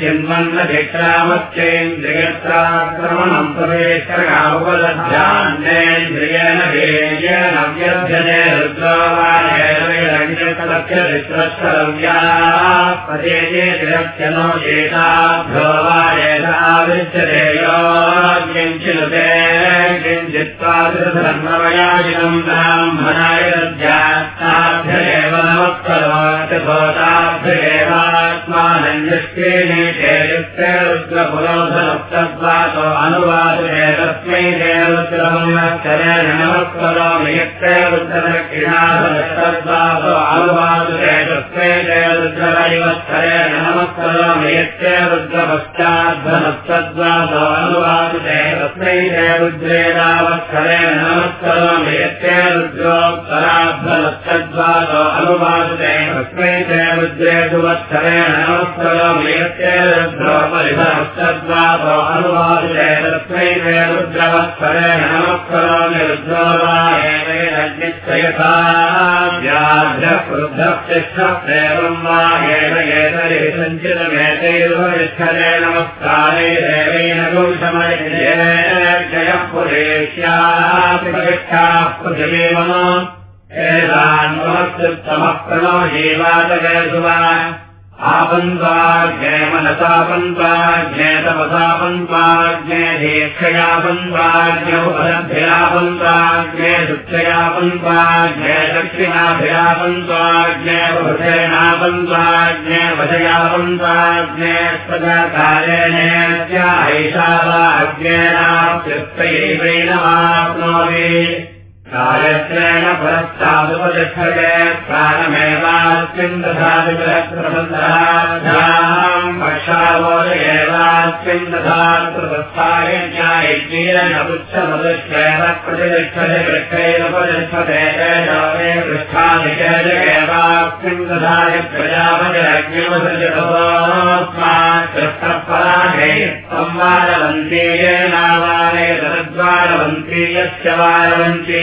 चिन्वन्नधिक्रामस्य ेन्द्रियत्राक्रमणम् प्रवेशकामुपलभ्यान्नेन्द्रियेण वेयेन व्यर्थने रुद्रावायेन ्या पदेशेतिरस्य नो एताभ्यो वा एतादृश्यतेयो किञ्चिनुते किञ्चित्त्वादृधर्मवयाजिनम् ब्राह्मणाय दद्यात्ताभ्येव नमत्करोभ्येवात्मानन्यष्टेनेते युक्ते रुद्रपुरोधमुक्तद्वातो अनुवादे तस्मै ते रुद्रमुक्तरेण नमत्करोमि यक्ते रुद्रदक्षिणाधस्तद्वातो अनुवादे तस्मै ते रुद्रवैवत्सरेण नमत्करोमि यक्ते रुद्रपश्चाद्धनस्तद्वातो अनुवादे तस्मै ते रुद्रेणावत्सरेण नमत्करोमि यक्ते रुद्रोत्तराद्धनस्तद्वातो अनुवादे तस्मै ते रुद्रे सुवत्सरेण नमस्करोमि यस्य रुद्रोपरिभवस्तद्वातो अनुवादे तस्मै ते रुद्रवत्सरेण नमस्करोमि रुद्रो वा एवेदग्निश्चयथा व्याघ्रक्रुद्धप्तिष्ठप्रेवम् वा एव एतरि सञ्चितमेतैर्वरिष्ठते नमस्कारे देवेन गुंशमयजयः पुरेष्यापि प्रतिष्ठाः एतान्वस्तमः प्रणो जीवातगेषुवा आपन्त्वाज्ञे मनसापन्त्वाज्ञे तपसापन्त्वाज्ञे दीक्षयापन्त्वाज्ञोपलभ्ययापन्त्वाज्ञे दुःखयापन्त्वाज्ञे दक्षिणाभयापन्त्वाज्ञे वृषेणापन्त्वाज्ञे वशयापन्त्वाज्ञे स्वकारेणैषा वाज्ञेनाप्युक्तैवैनमाप्नोमि कार्यत्रेण पुरस्तादुपतिष्ठते प्राणमेवास्मिन् दधातिप्रबन्धाभ्याम् पक्षावोदयेवास्मिन् दधातृपस्थायज्ञायज्ञीरनपुच्छमदुष्येव प्रतिष्ठते पृष्ठैरुपतिष्ठते मे पृष्ठादिकेजगेवास्मिन् दधाति प्रजापतिरग्निमसृजतोऽस्मात् कृष्णपराधे संवारवन्तीयेनावारे तद्वारवन्ती यस्य वारवन्ती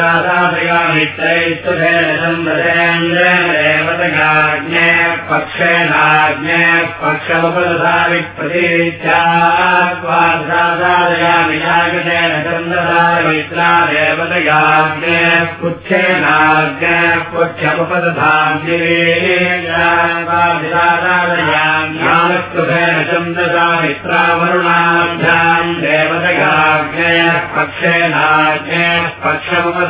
मित्रैस्तुभेदम्बरेन्द्रेणदेवतगाग्ने पक्षेणाग्ने पक्षमुपदधाविप्रतीत्यादयामि जागतेन चन्द्रधारमित्रा देवतगाग्ने पुच्छेनाग्ने पुच्छमुपदधाग्निरेयादयाम्यालक्तुभेन चन्द्रधामित्रावरुणाभ्याम् देवतगाग्ने पक्षेणाग्ने पक्षमुपद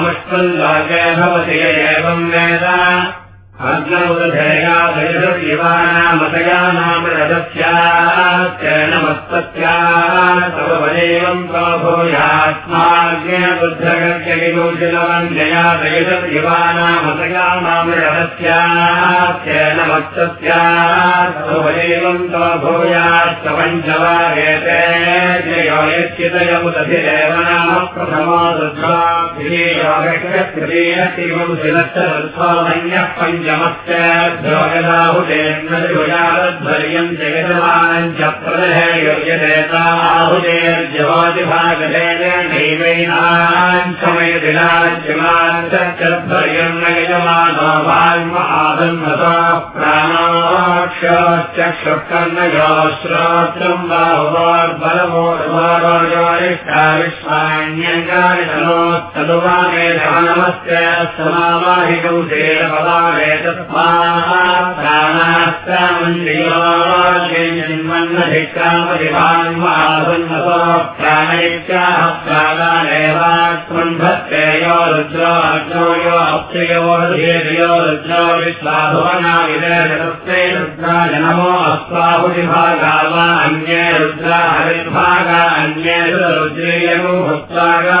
सात्मामुष्टल्लोके भवति य एवं वेद प्रभूयात्माज्ञबुद्धगत्यगिगोशिलवञ्जया दयिषद्युवानामतयानाम रथस्याश्चरणमस्तस्या तव वदेवम् तव भूयाश्च पञ्चवारेते जयो यच्चितयमुदधिरेव नाम प्रथमो दुर्गा शिलश्च पञ्चमश्चोगदाहुतेर्यम् जगजमानम् च प्रदहे योग्यतेताहुतेर्जवादिभागलेन समयदिनाज्यमानम् न यजमानो वाङ्महादन्मतो प्राणोक्षश्चक्षुकर्णयो श्रोत्रम् बाहुवार्बलमोर्वारोयोनिष्ठा विश्वान्यङ्गानि तनोत्तदुवामे नमस्ते समावाहिकौ तेन पवारे तस्मात् प्राणास्तामन्दियोन्मन्नधिकामधिभान्मासन्नसो प्राणयित्याः प्राणानेवात्मन्धत्तेयो रुद्रो यो अप्रियो धीर्यो रुद्रो विश्वाभुवना विदयजतस्ते रुद्राय नमो अस्वाहुतिभागा अन्ये रुद्रा हरिर्भागा अन्ये रुद्रीयमो भुक्त्वागा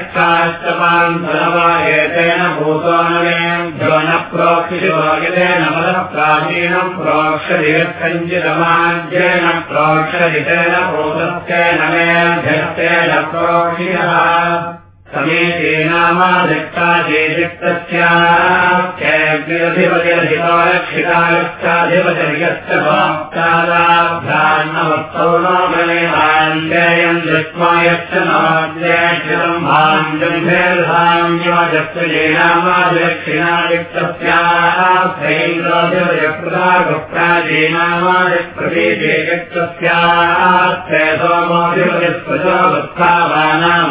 परिष्ठाश्चपान्तरवायेतेन भूतोनवेभ्यो न प्रोक्षितोगितेन मदः प्राचीनम् प्रोक्षदिकञ्चितमाज्येन प्रोक्षदितेन भूतस्तेन मेऽध्यस्तेन प्रोक्षितः समीचीनामादिष्टाधिपतिरधिपारक्षितागश्चाधिपतिर्यश्च भक्तादाभ्यान्नवस्तौ नो गणेहान्ययम् दृष्ट्वा यश्च नवाद्यम् भाञ्जम्भेर्धान्यवजत्वजेनामादिप्रतीजेयत्तस्याः सोमोऽधिपतिस्पृशोत्थावानामास्त्रीजे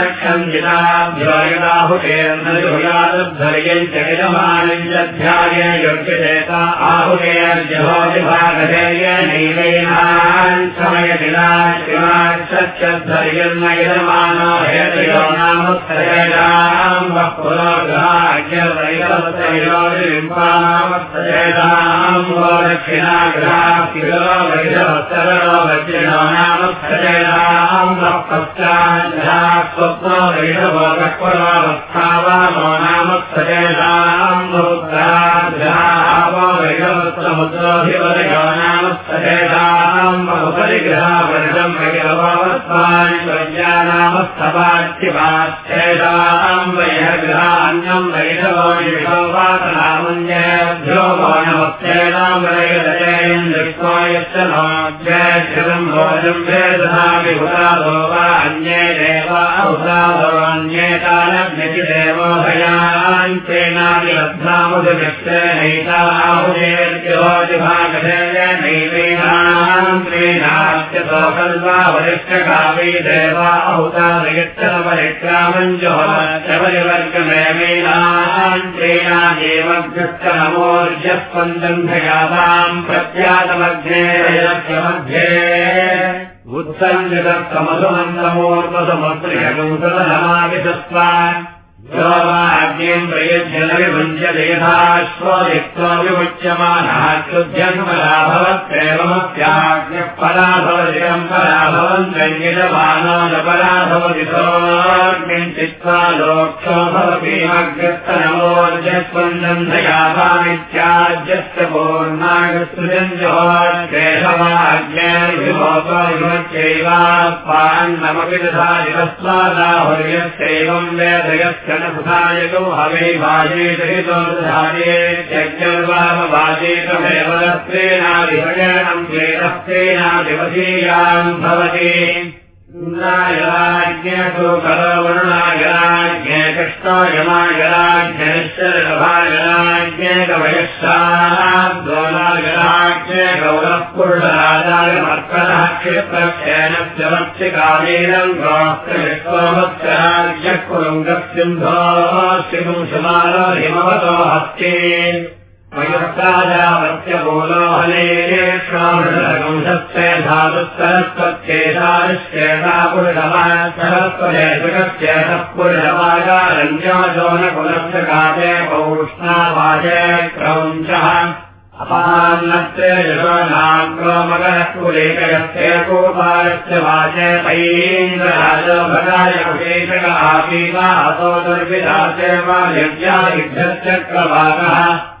यजमानम् च ध्याय योग्यचेता आहुतेर्जहोजिभागधेय नैवैनान् समयदिना शिवाच्छत्यद्धर्यम् न यजमानो हेतयो नाम स्थयेदाम् वः पुरोग्रहाज्ञवैरवतयोरिम्पानामस्थयेदाम् वो दक्षिणाग्रहास्तिरो वैरवस्तरो वज्रिणो नाम स्थयेदाम् वः पश्चाद्ग्रहा स्वप्नो वैरवोगक्वरावस्थावानो नाम स्थयेदाम् बहुग्रहाग्रहावो वैरवस्तमुद्रोऽधिपतयो नाम स्थयेदाम् बहुपरिग्रहावर्गम् वैरवस्वानि प्रज्ञानामस्तवाच्यवाच्छेदाम् वैरग्रहान्यम् वैरवोनिषोवातनामन्येभ्यो वो नमस्तेदाम् वैरजयम् वा अन्ये देवा हुतादोऽन्येतानभ्यति देवो भयान्तेनानि लब्धामुदमिष्टेनैताहुजेर्योजिभागधेयनैवेनाम् त्रीणात्यतो कल्वा वरिष्ठकावी देवा अहुतादयच्छनपरिक्रामम् त्रीणादेवभ्यश्च नमोर्जस्पन्दम् भयावाम् प्रत्यातमग्ने मध्ये उत्सञ्जितमधुमन्दमूर्वसमुद्रियगुंसदनमाविशस्व योवाग्निम् प्रयुज्यलविभुञ्जदेधाश्वदित्वा विमुच्यमानः क्षुभ्यम् पराभवत्प्रेममस्याज्ञः पराभवदिकम् पराभवम् गङ्गिजमानो न पराभवति सोऽग्निम् चित्वा लोक्षो भवतीमग्रस्तनमोर्जस्पन्दम् दयाभामित्याज्यश्च पूर्णागसृजम् जोहाग्नेर्विमोचैवापान्नमपि दधादिवस्वादाहुर्यश्चैवम् वेदयश्च न सुधायकौ हवे भाजेतहितोधाये यज्ञर्वामभाजेतमेव दत्रेणादिभजनम् क्लेदस्त्रेणादिवधीयाम् भवति इन्द्रायराज्ञो कलवरुणायराज्ञे कृष्णायमायराज्ञनिश्चरभायराज्ञे कवयशाद्वनायराज्ञे गौरः पुरुषराजायमर्कणः क्षिप्रक्षेणस्य मत्स्यकालीनम् गोस्त्रविश्वमत्सराज्ञः कुरुङ्गसिन्धो शिपुंशमानो हिमवतो हस्ते कुलस्य काचे पौष्णावाजे क्रौञ्चः। अपान्नस्य यशोनाग्रोमगरकुलेकयस्य कोपालस्य वाचैन्द्रराजभगाय कुशेषक आसीवा असो दुर्विदास्य वा यज्ञायुद्धश्चक्रवाकः बलायाजग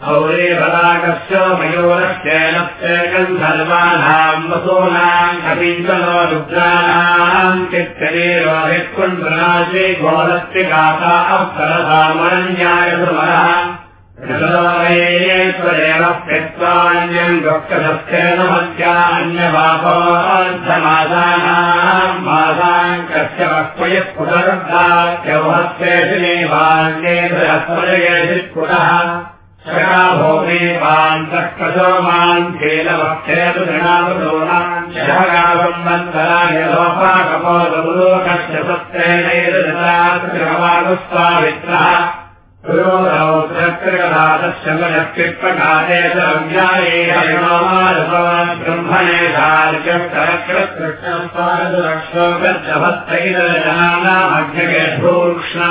भावुक्षक्तरः औरे बलाकस्य मयोरश्चैनस्य गन्धर्वाणाम् वसूनाम् कपिञ्चलो रुद्राणाम् अवसरसामरण्याय सुमरः। त्वरेव कृत्वान्यम् दुःखदस्तेन मध्यान्यवापोऽर्थमासानाम् मासाम् कस्य वक्वयः पुनरुद्धात्यवहस्तेषु पुनः शका भोगेवान्तः कसो मान् खेलवक्षेतु दृणामृतोनाम् शगासम्बन्धराय लोपाकपोलोकस्य सत्रेणैरजताकृवागुस्वामित्रः पुरोधौत्रकृगदातशमनक्षिप्रकारे ब्रह्मणे धार्यक्षोगद्धभस्तैरजनानामध्यगूक्ष्णा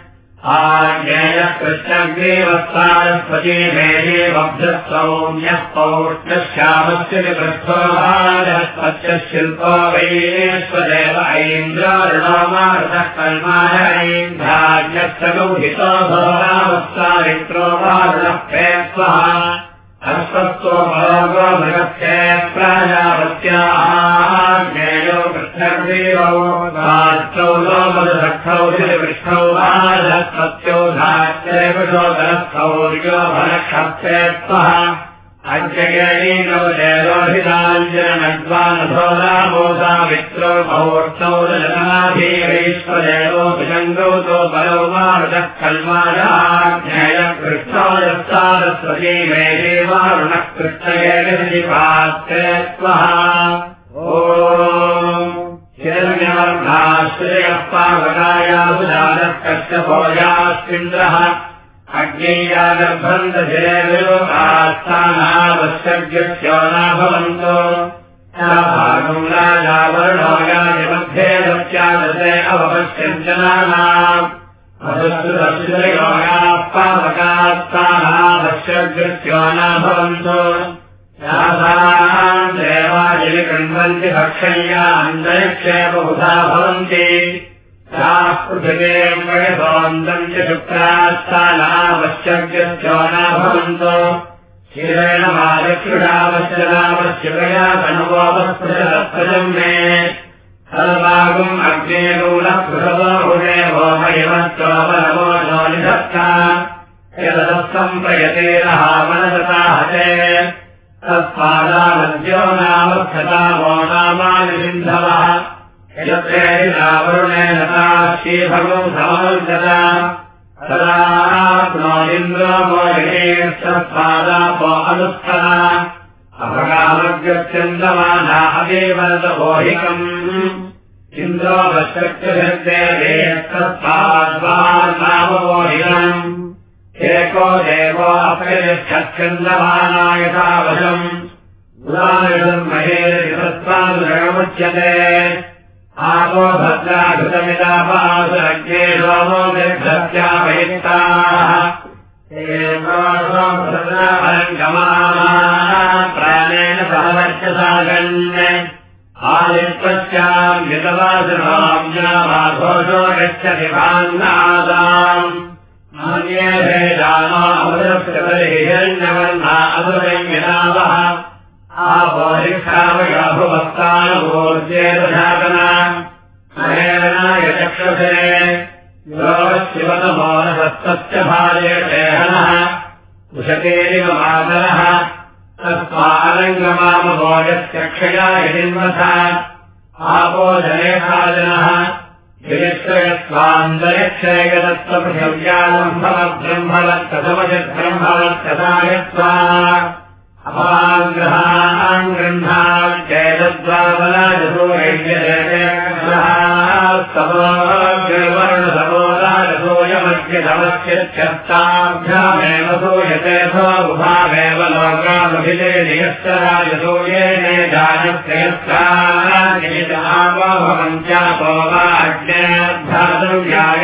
आज्ञेयकृष्णग्रेवस्तारस्वती मेदेवभ्यः सौम्यः पौष्णश्यामस्य पृथ्वस्य शिल्पो वैश्वदेव ऐन्द्रारुणामार्थः कर्माय ऐन्द्राज्ञस्य गौहितो भवनावस्तारित्रो वारुणः प्रेत्वः हस्तत्वो भगवस्य प्राजावत्याज्ञेयो कृष्णग्रीवौ अज्ञयीनौ देवोहिताञ्जनद्वानथो रामोदा मित्रो भौर्तौ जनाधीश्वरेवो विजङ्गौ तो बलौ मारुतः कल्माजाज्ञेय कृष्णो यस्तारस्वती मे देवारुणः कृष्णये त्वः। ओ हिरण्यवर्णाश्रयः पावकायाबुधारः कश्यपोयास्मिन्द्रः अज्ञेयागर्भन्तशिरेविलोकास्थानावश्यज्ञस्यो न भवन्तो भागम् राजावर्णोगाय मध्ये दत्यादते अवपश्यञ्जनानाम् अदुष्टुदर्शयोगाः पावकास्थानावश्यज्ञस्यो न भवन्तो बहुधा भवन्ति। पृथिवेम् च शुक्रास्थानावश्यज्ञश्चो न भवन्तो शिरेण मालक्षुडावश्य नामश्यकया कण्वोपस्पृशम् मे सर्वागुम् अग्नेरूढपृथवोहुणे भोमयमश्चोपनमो नो निधत्ता। यदस्तम् प्रयतेरः मनसताहते तत्पादानद्यो नामक्षता वो नामानि सिन्धवः यत्रेणावरुणेन श्रीभगौ समनुजता तदाप्नोदिन्द्रो मोहिनीस्तत्पादापो अनुत्थना अपगामग्रत्यन्दमाना अदेवरतबोहिकम् इन्द्रो वश्यक्तिहृद्देवेस्तत्पाद्वान्नामबोहिकम् एको अपरिच्छन्दमाना यथावशम् उदाहरणमहेरमुच्यते आपो भद्राघृतमिदापासज्ञे सोमो निर्धत्यापयुक्ताः प्राणेन सहवर्षसागन् आदित्वस्याम् यतवासृभाञ्जनामाघोषो गच्छति भान्नादाम् हिरण्यवर्णा अमृतम् यदावः आपोरिक्षावयाभुभक्तानुभोज्येतशाकनाय चक्षुषे शिवतमोनहस्तस्य भार्येहनः कुशकेरिव मातरः तस्मालङ्गमामभोजत्यक्षया यदिन्वथा आपो जनेभाजनः गिरित्रयस्वान्तरिक्षयगदत्तपृथिव्यालम्भवद्ब्रह्मवत्कथमजद्ब्रह्मवत्कथाय अपाग्रहान् गृह्णात् चेदद्वाबलायसोयज्ञवर्णसमोदायसोयमध्यधमस्यच्छस्ताभ्यामेव सूयते सोभावेव लोकामभिले नियश्चरायसोयेने जानत्रयस्तापो वाज्ञाध्यातव्याय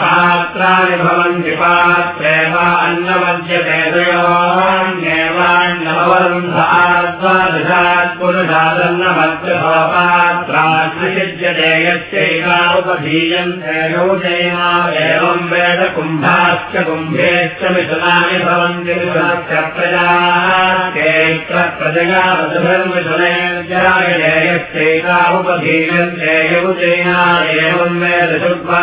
पात्राणि भवन्ति पात्रे वा अन्नमज्यते द्वयोन्येवान्नमवरुन्धाद्वादशात् पुरुषादन्नमध्यपात्राद्विषिज्यते यस्यैका उपधीयन्ते योजैना एवम् वेद कुम्भाश्च कुम्भेश्च मिथुनानि भवन्ति मिथुनस्य प्रजा प्रजया वधुर्मिथुनेर्जायते यस्यैका उपधीयन्ते योजैना एवम् वेद शुद्ध्वा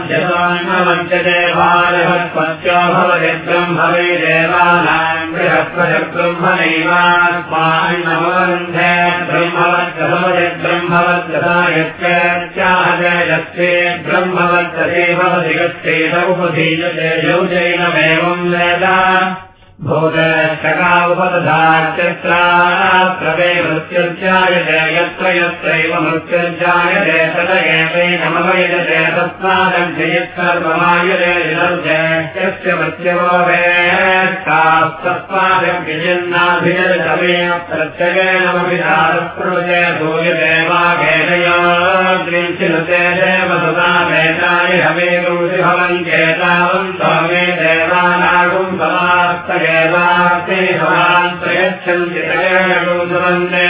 अन्नम् दधादितस्मान् मध्यतोन्नमध्यते बालभत्पत्यो भवति ब्रह्मवे देवानाम् बृहस्पतिर्ब्रह्मणैवात्मा अन्नमवरुन्धे ब्रह्मवद्भवति ब्रह्मवद्गता यच्चाहजयस्ते ब्रह्मवद्गते भवति गच्छेद उपधीयते योजैनमेवम् वेद मृत्युर्जायते यत्र यत्रैव मृत्युर्जायते तद एवैनमवैदते तस्मादभ्ययत्सर्वमायुरे यस्य मृत्युवो वेत्तास्तस्मादभ्यजन्नाभिजतमे प्रत्यगेनमभिधारस्पृजे भूयदेवाघेनयोग्रिञ्चिनुते देव सदा वेदानि हवे भवन्त्येतावन्तो तगेणगुंसुवन्ते समाजसमोराजतोऽयम्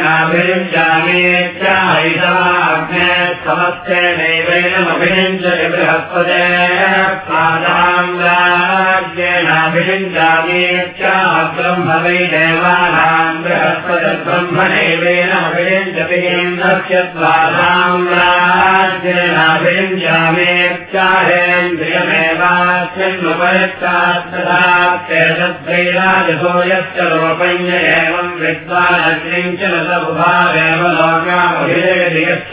नाभिर्जामेत्याहितवाग्ने समस्तेनैवैनमभिरुञ्जति बृहस्पते स्वादाम्राज्येनाभिरुञ्जामेत्याह ब्रह्म वै देवानाम् बृहस्पतिर्ब्रह्मणैवेनमभिरुञ्जति इन्द्रस्य स्वादाम्राज्येनाभिरुञ्जामेत्य चाहेन्द्रियमेवास्मिन्नुपरिष्टाद्रैराजसो यश्च लोपञ्ज एवम् विद्वानग्निञ्चन समुभावेव लोकामभिजयश्च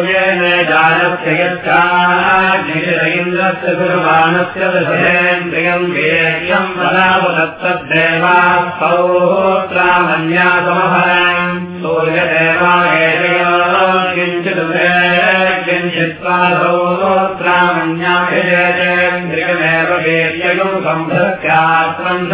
राजसूयेन जानस्य यश्चाग्निरैन्द्रस्य कुर्बाणस्य दशेन्द्रियम् पदावदत्तद्देवा पौत्रामन्यासमहरम् सूर्यदेवाय किञ्चित् त्रामण्याभिजयेन्द्रियमेव वीर्यगम् सम्भृत्यात्मम्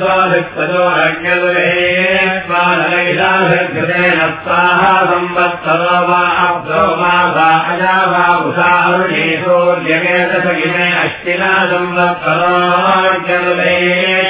स्वाभिस्तजो रज्ञलुरेष्वानलैषाभिर्घृतेन स्वाहा संवत्सरो वा वा उषारुणेषो यगेतसगिने अष्टिना संवत्सरोर्जलुरेष्वानलः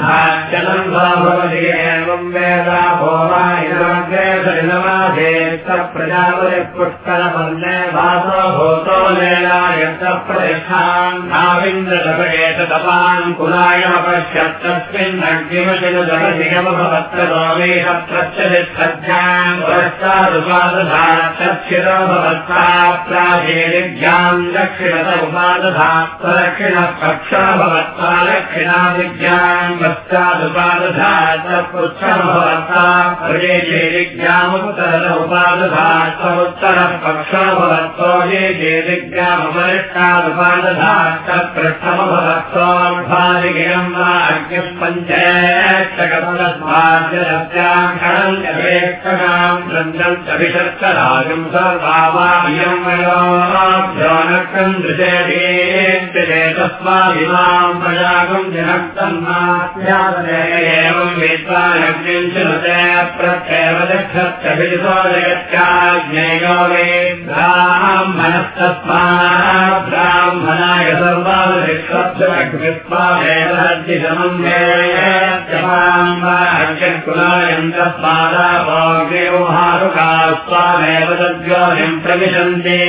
एवम् वेदा भोवाग्रे सरिनवाधे प्रजापतिपुष्करपल्ले भासो भूतो लेलायत्र प्रतिष्ठान्नाविन्द्रतपेतपान् कुलायमपश्यत्तस्मिन्नग्निमशिलजगधिगमभवत्रमेषत्रश्च पुरस्तादुपादधाक्षिरो भवत्ता प्राचीनिभ्याम् दक्षिणत उपादधात्वदक्षिणः कक्षा भवत्ता दक्षिणादिभ्याम् पश्चादुपादधात् पृच्छभवत्ता प्रजेचेदिभ्यामुत्तरत उपादधात्वमुत्तरः पक्षा भवत्तो ये चेदिज्ञापरिष्ठादुपादधात्तपृष्ठमभवत्तोद्भादिगिरम् वा अग्निपञ्चेक्षकपदस्माद्यपेक्षकाम् ग्रन्थम् चभिषत्करागम् सर्वावायम् वयोभ्योनक्रम् दृशेते तस्मादिमाम् प्रजागम् जनक्तन्मास्यादे एवम् वेत्वानग्निम् च नुते प्रत्येव दक्षत्यभिषो जगत्याज्ञेयो वे ब्राह्मणस्तस्मात् ब्राह्मणाय सर्वादिशमन्वेयकुलायन्तस्मादाग्निहारुका स्वामेव तद्योनिम् प्रविशन्ति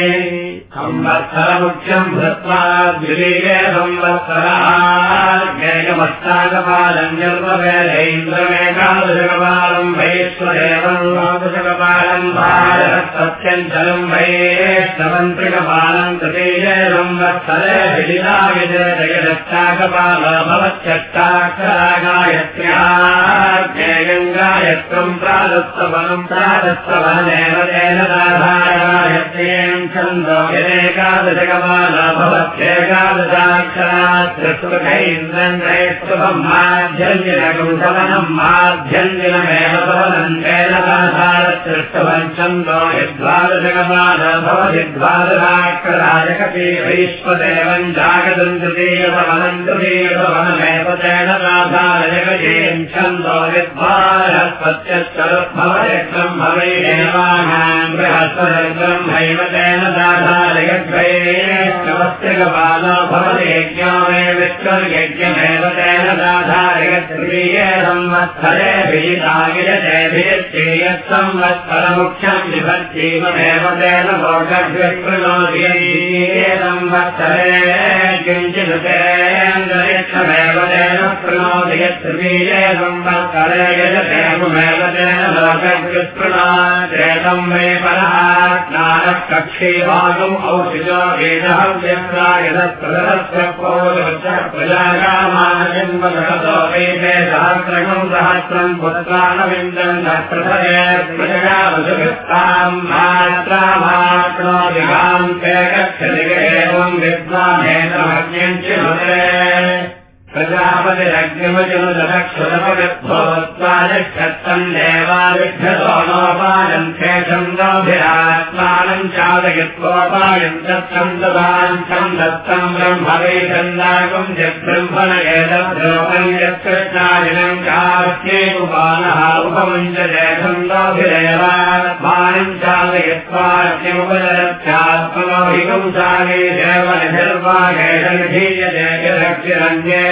संवत्सरमुख्यम् भृत्वा द्विलीये संवत्सराज्ञेयमष्टाकपालम् जन्मवेदैन्द्रमेकादशकपालम् वैश्वरेवम् द्वादशकपालम् भारतत्यञ्चलम् वैष्णवन्त्रिकपालम् तृतीये संवत्सरे भिलिलायजयदष्टाकपाल भवत्यष्टाक्षरागायत्र्याज्ञेयम् गायत्रम् प्रादस्तवनम् प्रादस्तवनेव तेन गायत्र्येम् छन्दो एकादशकमाना भवत्येकादशाक्षरात्रैन्द्रैस्तुभम् माध्यञ्जनकम् माध्यञ्जनमेव सवनम् तेनकासारत्रष्टवञ्चम् नो भवति द्वादशाक्षरायकपीवैश्वदेवम् जागतम् तृतीयसवनम् तृतीयसवनमेव तेन कासारयकजेच्छम् बृहस्पदम् ब्रह्मैव तेन दाधारयद्वैष्णवस्त्रिकपालो भवति यज्ञो मे विष्णुर्यज्ञमेव तेन दाधारयत्तृतीये संवत्सरे संवत्सरमुख्यम् विभक्तीममेव तेन भोगभ्यकृणोति संवत्सरे किञ्चिदुतेन्द्रयक्षमेव तेन कृणोति यत्तृतीये संवत्सरे यजदेवमेव तेन लोकभ्युत्कृणात् मे परः स्नानकक्षे भागम् औषिजो वेदः व्यक्तायदप्रदस्य पौरस्य प्रजागामानजन्मगतो वेदे सहस्रकम् सहस्रम् मात्रो दिगाम् ते गच्छति एवम् विद्वानेतमज्ञम् देवादिभ्यतोनोपायम् छन्दोभिरात्मानम् चादयित्वोपायम् दत्तम् छन्दाकम् जब्रह्मण एतद्रोपम् यत्कृष्णादिनम् चास्येकुपानः उपमुञ्च जयछन्दोभिरेवात्मानम् चादयित्वाग्निमुपदरत्यात्मनोभिगुंसागे देवनिर्वागेषधीयते रक्षिरन्ये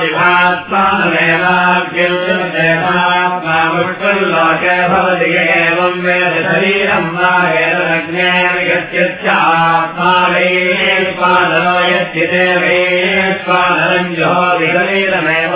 दिभात्मानमेवाग्निर्देवात्मामुष्टल्लोके भवति एवं वेद शरीरं वा वेदलग्ने यत्यात्मानैष्पादनो यच्चिते वैष्पादनञ्जो विशरीरमेव सङ्कृत्याध्यानो विशरीरं वा एतद्वियमानस्तग्रत्कुरुते जलग्निञ्चिते यच्चिते वैष्पादनञ्जो विशरीरमेव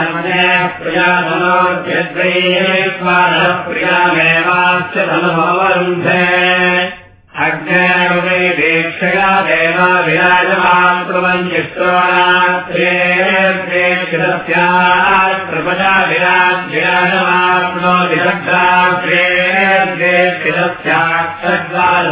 धनमवरुन्धे अग्नेरुणे दीक्षया देवा विराजमान् प्रपञ्चिष्टोरात्रेर्देक्षितस्यात् प्रपजा विराज विराजमाप्नोति षड्रात्रेर्देक्षितस्यात् षड्वादशवः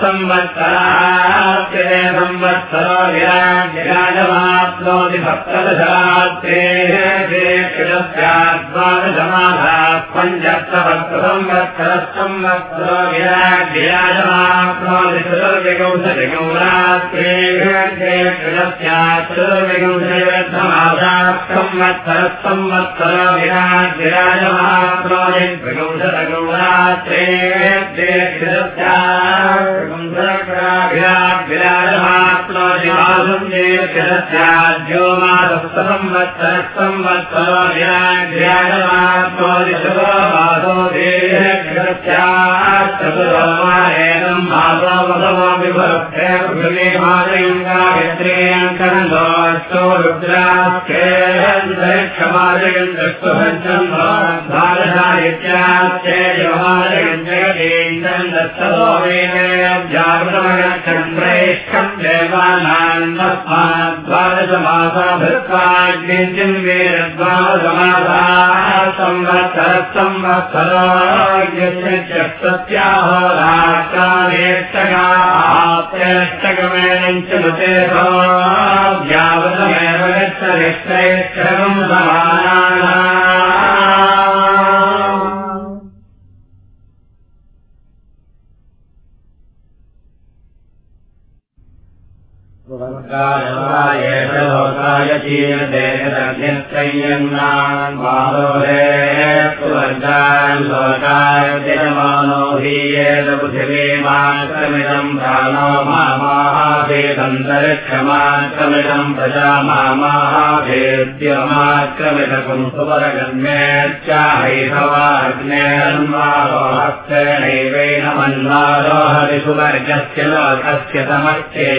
द्वादशरात्रेर्देक्षितस्यात् संवत्सर विराजमाप्नोति पञ्चदशरात्रेः पञ्चदशमासमादत्रयोर्थमादसत्संवत्सरात्रे संवत्सरो विराजमाप्नोति सप्तदशात्रेः पञ्चसंवत्सरः विराजमाप्नोति चतुर्विगंशतिगौरात्रेः संवत्सरः संवत्सर विराज विराजमाप्नोति विराजमाप्नोतिमासुज्यो मासंवत्सरः संवत्सरो विराजमाप्नोति चतुर्मासो चतुर्माहेनं मासोमसमपि भक्ते मादयङ्गाभित्रेयङ्करन्दोऽष्टो रुद्राक्षमादयन् दष्टुभञ्चम् भारतादित्याश्चेयमादयन् जगदेन्द्रम् दत्ततो वेदजागृतमगच्छन् सत्याहोराष्टानेष्टगाप्यष्टगमेन च मते यावतमेव गच्छनिष्टैष्टगम् यजीर्ते लोकाय लोकायमानो हीयेत पृथिवीमाक्रमिदम् प्राणो मामाहाभेदन्तरिक्षमाक्रमिदम् प्रजा मामाहाभेद्यमाक्रमितकुम् सुवर्गन्येच्छाहैभवाग्नेयन्वारोहस्तेनैवेन मन्वारोहरि सुवर्गस्य लोकस्य समस्ये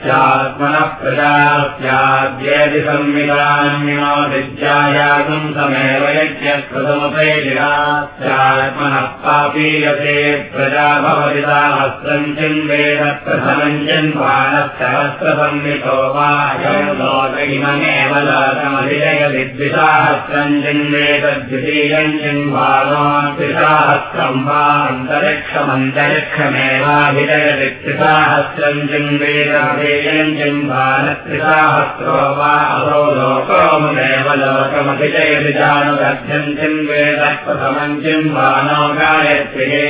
स्यात्मनः प्रजा स्याद्येति संविधान्यो विद्यायागम् समेव यज्ञकृतमुपैयात्मनः पापीयते प्रजा भवति सहस्रम् चिन्वेद प्रथमम् चिन्वानः वा लोकैममेव लोकमधिजयति द्विसाहस्रम् चिन्वेद द्वितीयम् चिन्वानो त्रिसाहस्रम् वा अन्तरिक्षमन्तरिक्षमेवाभिजयति त्रिसाहस्रम् चिन्वेद द्वितीयम् चिन्वान त्रिसाहस्रो वा लोकमभिजयति जानुगध्यम् चिन्वेद प्रथमम् चिन्वानो गायत्र्येव लोकमभ्यारोहनिनाभिलग्नम् चिन्वेद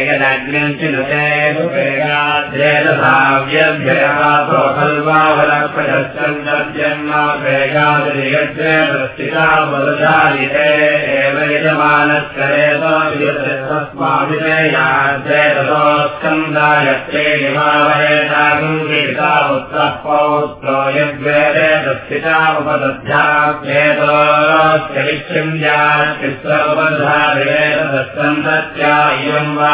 एव यजमानस्करेतो तस्माभिधेयाद्रेतसोस्कन्दायत्रे निवावयेतागुङ्गिता उत्तः पौत्रो यद्वेदस्थितामुपदध्यात्रेतोस्करिच्छिन्द्यात्रिस्वपदधारेतदस्कन्दत्या इयम् वा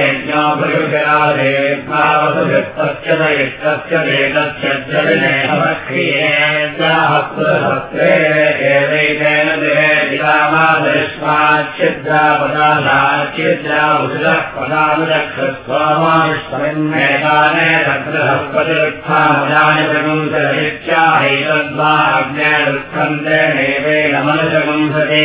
यज्ञो भृगुजराधे भावसुभिस्तस्य च इष्टस्य देतस्य जलिनेहमक्रियेन्द्राहस्रे एवैतेन दिवे विरामादरिष्माच्छिद्रा पदाधाच्छिद्रा उषः पदानुरक्षस्वामाविष्वन्मेकाने तद्बृहस्पतिरुत्थामदानि प्रगुंसरित्याहैतद्वा अग्नेरुत्थन्ते नैवेन मनसगुंसते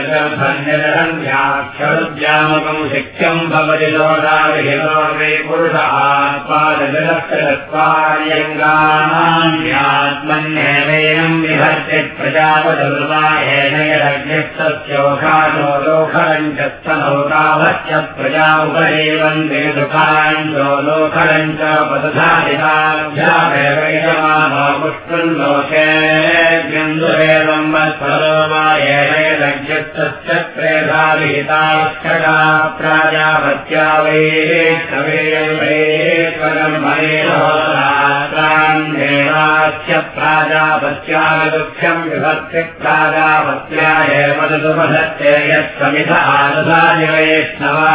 हेर्गर्भन्यरहन्याक्षरुद्यामकम् शिक्षम् भवति लोकाविहितो वे पुरुष आत्मादजलक्षरत्वार्यङ्गानान्यात्मन्येवैनम् विभर्ति प्रजापदुर्वाहेन यदग्निस्तस्योखानो लोखलम् च स्तनौकावश्च प्रजा उपरेवम् वेदुकाञ्चो लोखलम् च पदधादिताभ्यामेवैजमानो पुष्पम् लोके ग्रन्दुरेवम् वत्सरो वा येन यदग्निस्तस्य प्रेधाविहिताक्षगा प्राजापत्या वै देवास्य प्राजापत्यागदुःख्यम् विभक्ति एव दुपधत्ते यत् समिध आदधाय वैष्णवा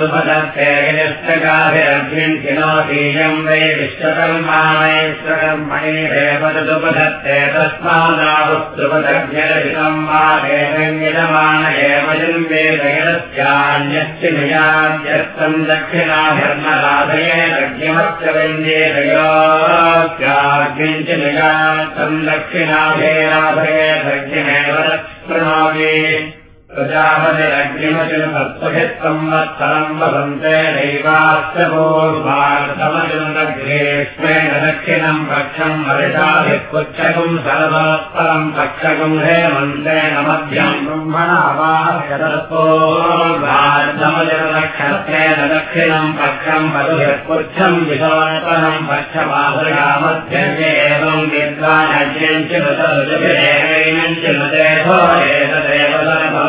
दुपधत्ते यष्टगाभिरग्निन्थिनोतीयम् वै विश्वकर्मा दुपधत्ते तस्मादावस्तुपदभ्यरहितम् वा एव जिन्वेदयस्यान्यश्च नियाद्यर्थम् दक्षिणाधर्मराधये दक्षिमश्च वन्द्येदयोस्याग्निञ्च नियात्तम् दक्षिणाधे राधये दक्षिणेव प्रजापते अग्निमजलत्त्वहितं वसन्ते दैवास्तकोर्वाजनदग्ने न दक्षिणम् पक्षं मरुषाभिः पुच्छगुं सर्वं कक्षगुं हेमन्त्रेण मध्यम् ब्रह्मणावाहस्तोेन दक्षिणम् पक्षं मरुहृत्पुच्छं विषमर्थं पक्षमादृगामध्यं विद्वानेव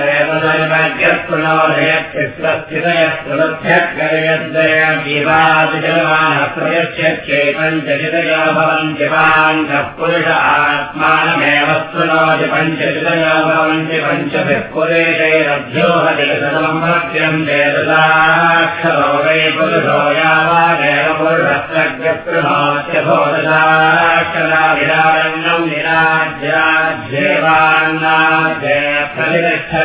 ज्ञणोय भवन्ति जीवादिजवान पुरुष आत्मानमेव वात्मानेवणौ पञ्चचितया भवन्ति पञ्चभिः पुरे जैरभ्यो हेतसं पुरुषो यावादेव पुरुषप्रज्ञणात्यक्षा विनाज्याद्यना जयफलिक्ष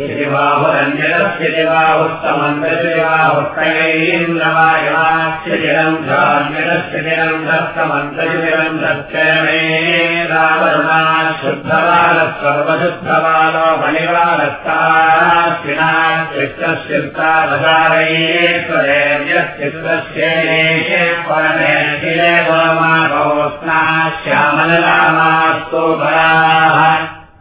श्रीवाहुरञ्जनस्य देवाहुत्तमन्त शिवाहुष्टयैन्द्रवायवा शिरम् सञ्जनस्य दिनम् सप्तमन्त्रिविरम् सत्यमे रामनात् शुद्धबालः सर्वशुद्धबाल मणिबालता चित्तस्य चित्तस्य श्यामलरामास्तु बलाः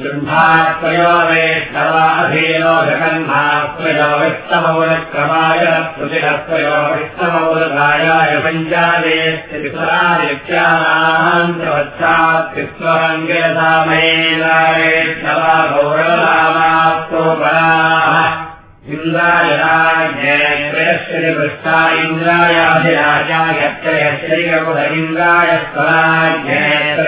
शुद्धात्वयो वेष्टवाभित्वयो वृत्तमवक्रमाय प्रयो वृत्तमवराजाय पञ्चादे स्त्रिफलायत्याहन्तोपला इन्द्राय राज्ञे त्रयश्रिवृक्षा इन्द्राय जराजायत्रय स्वराज्ञेत्र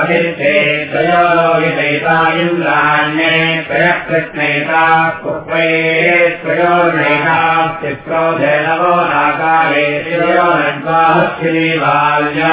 अनिष्ठे त्रयो लोहितायुन्द्रान्ये त्रयकृष्णैता कृपये त्रयो नैकाले त्रयो नीवाजा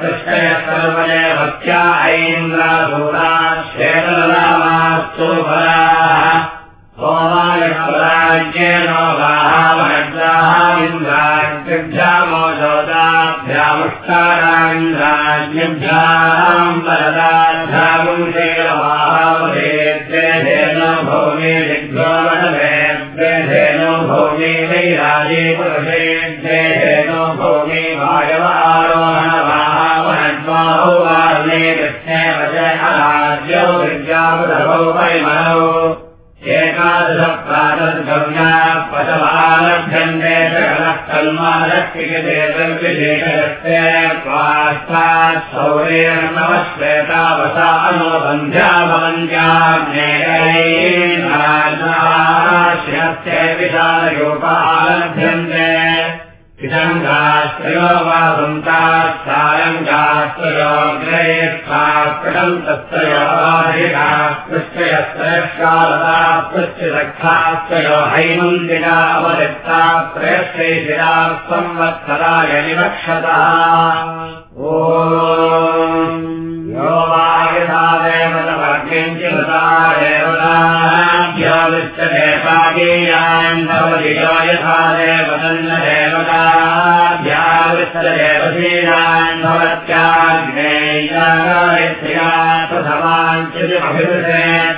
कृष्णय सर्वजय भक्त्या फलाः सोमायज्ञेन वाहावनग्राः इन्द्राग्भ्यामो जोदाभ्यामुष्टारान्द्राज्ञभ्याम् वरदाभ्यामुषेवाहावधेद्वेधेनो भौमे दिग्भ्योमणवेद्वेधेनो भौमे वैराजे भौमे वायवारोहणवाहावनद्वाहो वार्णे कृष्णे अराज्यो विद्यापदभौ परिमलौ एकादशप्रातद्गम्या पशवालभ्यन्ते सकलः कल्मालक्ष्यते स्वास्थात् सौरेर्नवश्वेतावसा अनुबन्ध्या भवन्त्याज्ञेयैर्नाश्रस्य विशालयोपालभ्यन्ते इदङ्गाश्रयो वा सन्तात् सायङ्गाश्रयोग्रयेष्ठाकृतम् तत्रयोधिका पृष्ठयस्त्रयश्कालता पृष्ठरक्षाश्रयो हैमन्दिरा संवत्सराय विवक्षतः ओ यो वा यथा देवतमग्निञ्चितादेवताभ्योदिष्टते पागीयान् भवति यो यथा देवतन्न देवताभ्याविष्टदेवशीलान् भवत्याग्नेयागायत्र्या प्रथमाञ्चितिमभिवृते तृष्टुभाग्रीयान्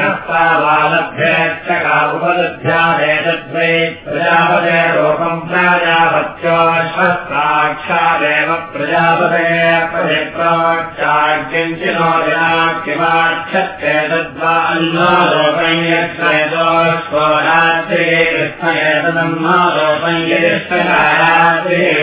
ेणस्तावालभ्येक्षका उपलभ्यादेतद्वै प्रजापते लोकम् प्राजापत्योश्वस्ताक्षादेव प्रजापते प्रजेत्राक्षाग्निञ्चिनो जनाक्षिमाक्षत्ते तद्वा अन्नालोकञ्यक्षयतोश्वरात्रिये कृष्णयतदम्मालोकञ्यक्षकारात्रिये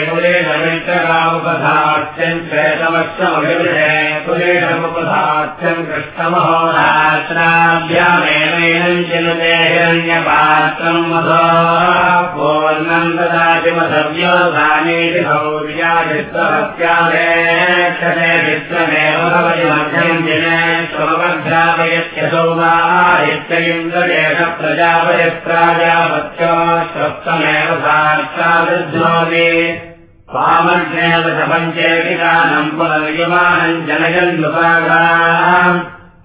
श्वेतमक्षमभिवृहे पुरेणमुपधार्थ्यम् कृष्णमहोरात्राम् कृष्णमहोरात्राभ्यामेवैनम् चिनुते हिरण्यपात्रम् मधो पूर्णम् ददातिमधव्यो धानेति भौर्यादित्वहत्यादेक्षते चित्रमेव भवति मध्यम् दिने स्वमभ्रापयत्यसौ मादित्ययुन्द्रदेश प्रजापयत्राजापत्यो स्वप्तमेव साक्षादध्नोति पामग्नेव च पञ्चेकितानम् पुनर्यमानम् जनयन्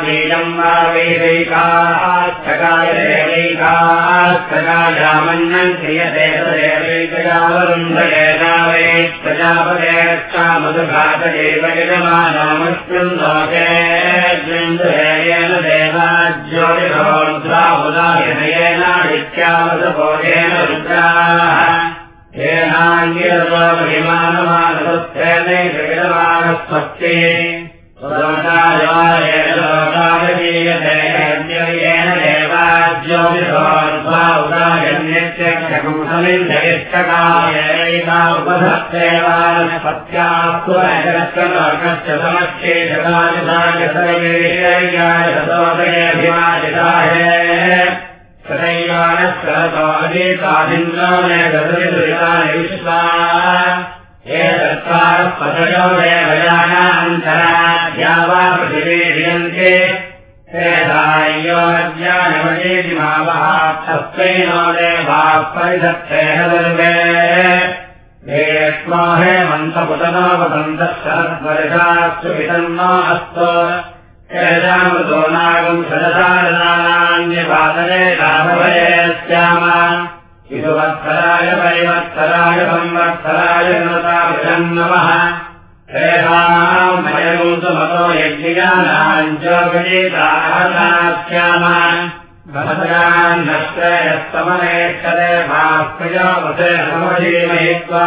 बीजम् वा वैदैकास्तकाय देवैकास्तकायामन्नम् क्रियते तदेवैकयावरुन्धयेता वै प्रजापदेक्षामधुघातदेव यजमानमस्मिन् लोके द्विन्दुहेयेन देवाज्योतिरोद्रामुदायनयेनादित्यावसबोधेन रुद्राः ेनाङ्गिरमानसत्तेनैकमानस्वस्ति लोकायेन देवाज्योतिषोद्वाउदायन्यक्षकंसलिन्दयिष्टकायैका उपधत्तेवानपत्यात्वकश्च समक्षे शतायुधाय सर्वेयाय सतोदयभिमाजिताय एतत्कारः पतयो देवयानान्तराध्या वा पृथिवीर्यन्ते हेदाय्योज्ञानवजेति मावः तस्मै नो देवाः परिधत्तेह सर्वे तेषामृतो नागम् शरसारदानान्यपादने लाभवयस्याम विधुवत्सराय परिवत्सराय संवत्सराय नृताभिषन्नमः। तेषाम् मयगुंसुमतो यज्ञानाञ्चोगणीतास्याम भद्रान्नश्रयस्तमनेक्षते भास्कजावसे समजीमयित्वा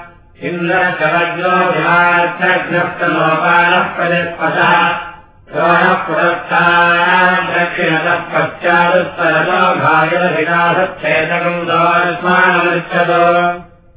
दक्षिणतः पश्चादुत्तरतो भागवभिनाथच्छेदकम् दोस्मानमृच्छतो देवासुराश्चयत्ताः सन्तेषु न दिग्भ्यापादम्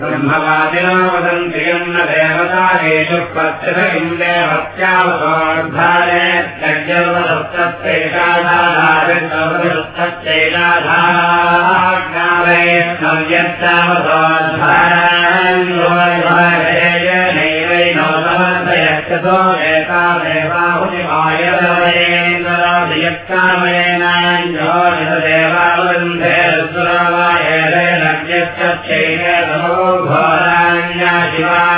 ब्रह्मवादिनो वदन्ति यन्न देवतायेषु प्रत्यथ इन्द्रेवत्यावसोर्धारे नैवैनो समर्थयच्छतो एतादेवाहुतिमायदेवेन्द्रयत्कामयेनाञ्जोनिदेवावृन्धे रुद्रावायैरैरज्ञश्चैनो घोराण्या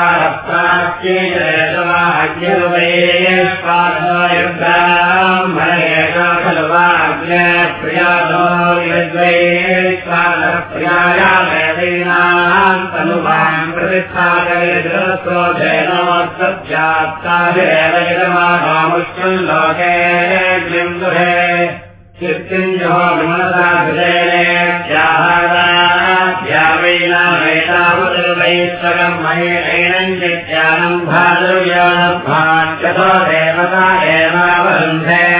पटे ब्राह्मणाक्षत्रारप्ताक्षीयवाग्युर्वैश्वायुर्ब्राह्मणेषा खलु वाग्ने प्रियादो यद्वैश्वानप्रियायामेवीनाम् तनुभाम् प्रतिष्ठाकरेणोत्सभ्यात्ताभिरेव यजमानामुष्यम् लोके कीर्तिञ्जो विमनसा हृदयेत्याहाराभ्यावैनामैतावैश्वरम् महेणैनम् चित्यानम् भादुर्यानभाग्यतो देवता एवावरुन्धे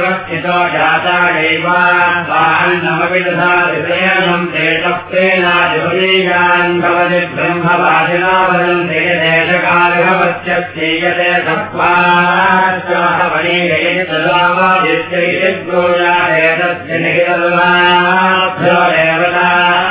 वदन्ते देशकालभवत्यक्षीयते सत्त्वाश्वाहवणीयैः तदावादित्यैर्गोया एतस्य निहितल्वाभ्यो देवताभ्यो निष्पति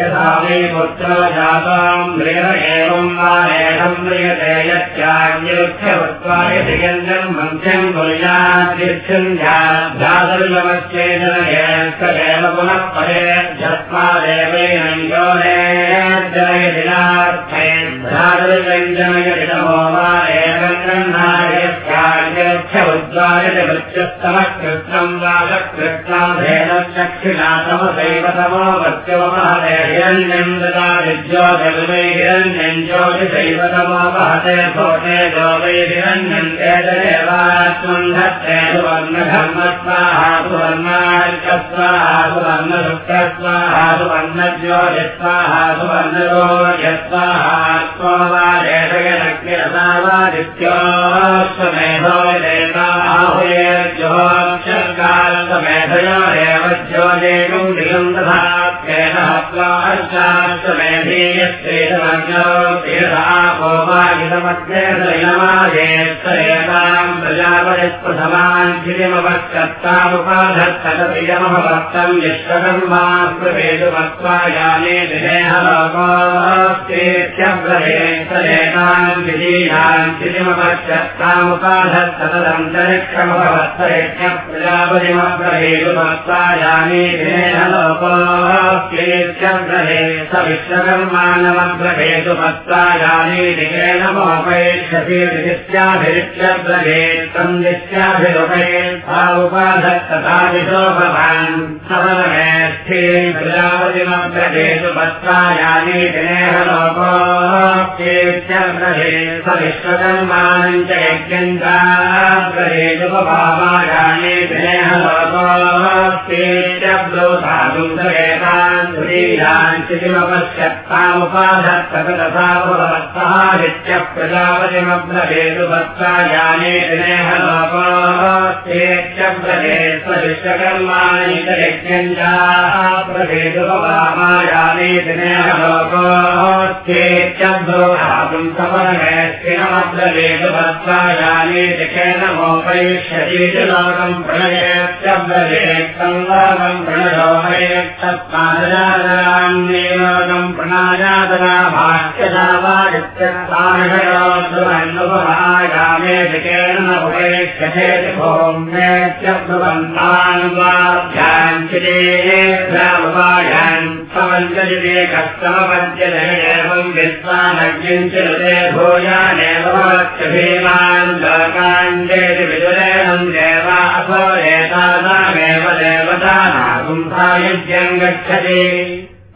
यथा मे पुत्र जाताम् मृग एवम् वा एषम् म्रियते यच्चान्यक्षवत्त्वाय दिगञ्जम् मन्त्यम् कुर्याद्यच्छन् ध्यादुर्लमश्चेदन एव वृक्षस्तमः कृष्णम् वा चक्षुणातमसैव तमो वत्यवमहते हिरण्यम् ददा विद्योतिर्वै हिरण्यम् ज्योतिषैवतमोपहते भोटे जो वै हिरण्यम् चेदेवात्मन् धत्ते सुवर्णधर्मस्वाहा सुवर्णार्कस्वाहा सुवर्णशुक्रस्वाहा सुवर्णज्योतिस्वाहा सुवर्णरोर्यस्वाहा त्वमादेशयनग्निरसावादित्योश्वमेधो देवाहुयेर्ज्योक्षकालमेधयोरेव ज्योतिगुम् दिगम् दधात्केन हत्वा ोपागितमध्येतमाजेत्तरेताम् प्रजापतिप्रथमाञ्चिरिमवत्कर्तामुपाधत्तकप्रियमभक्तम् विश्वकर्मा प्रभेदुमत्वायाने विदेहलोकोस्तेत्यब्रहेतरेताम् विधीयाञ्चिरिमवत्कर्तामुपाधत्तदन्तरिक्षमभवत्तरेत्य प्रजापतिमब्रहेदुमत्वायाने विदेहलोकोस्तेत्यब्रहे स विश्वकर्माणमग्रहेतु मत्तायानीतिकेन मोपैष्यति नित्याभिरित्यब्रहे तम् नित्याभिरुपे सा उपाधत्तथादिशो भवान् सवनमेष्ठे प्रजापतिमग्रहेतु मत्तायानीतिनेह लोकोक्त्यब्रहे स विश्वकर्माणम् च यज्ञम् चाग्रहेतु भावायाने दिनेह लोकोक्त्यब्रो साधुम् सवेतान् िमपश्यत्तामुपाधत्तकथाभवत्तः प्रजापतिमब्रवेदुभक्तायाने दिनेह लोकोच्चेत्यब्रवे स्वविश्वकर्माणि च यज्ञम् चाप्रभेदुपवामायाने दिनेह लोकोच्चेत्यब्रो धातुम् समरमेष्टिनमब्रवेदुभक्तायाने दिखेन मोपयिष्यति लोकम् प्रणयत्यब्रवेत्तम् लोकम् प्रणयो हयेत्तत्मादरान्येलोकम् प्रणायादना भाष्यदावादित्यनुपहायामे शिकेन न उपैष्यथेति भोम्येत्यब्रुवन्तान् वाभ्याञ्चिदेभ्यामुपायान् समञ्चलिते कष्टमपद्यते एवम् विद्वानज्ञञ्चिलते भूयानेव भवत्य भीमान् लोकाञ्चेति विदुरेणम् देवा एतासामेव सायुज्यम् गच्छति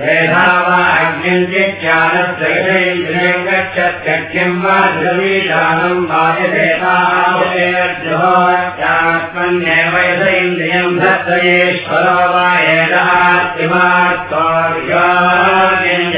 वा अग्निञ्चित्यानत्रयेन्द्रियम् गच्छत्यख्यम् वा द्रवीशानम् वायदेतात्मन्येव यथ इन्द्रियम् धत्तयेश्वरो वा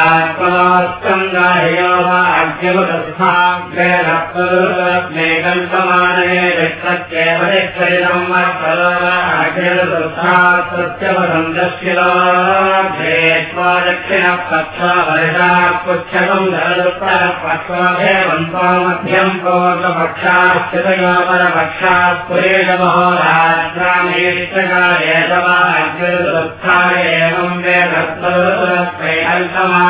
किञ्चित्ताश्रियमवेति मेत्रावरञ्जामिक्षरायमेवोपयेत्मनोस्कन्दायो वा अग्निमुदस्थाग्नेकल्पमानये विष्टत्येव अग्निरुदुःखात्सत्यवसन्दस्येत्वा दक्षिणपक्षा वर्षा पुच्छकम् धरदुत्तरपक्ष्वाभ्यम् पूर्वपक्षाश्चितयो परपक्षाः पुरेशमहोरात्रामेष्टकाय समाग्निरुदुःखाय एवम् वेदत्वैकल्पमानये दक्षत्येव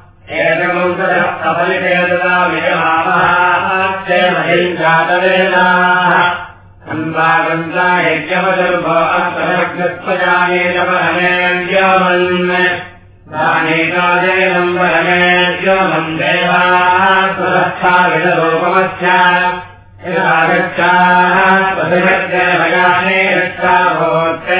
यज्ञपदर्भो अर्थमग्नत्वजानेन परमेव्योमन् दानेकादेनम् परमेव्योमम् देवाः सुरक्षा विदरूपमस्य यदागच्छाः पशुभद्रभयाने रक्षा भोत्ते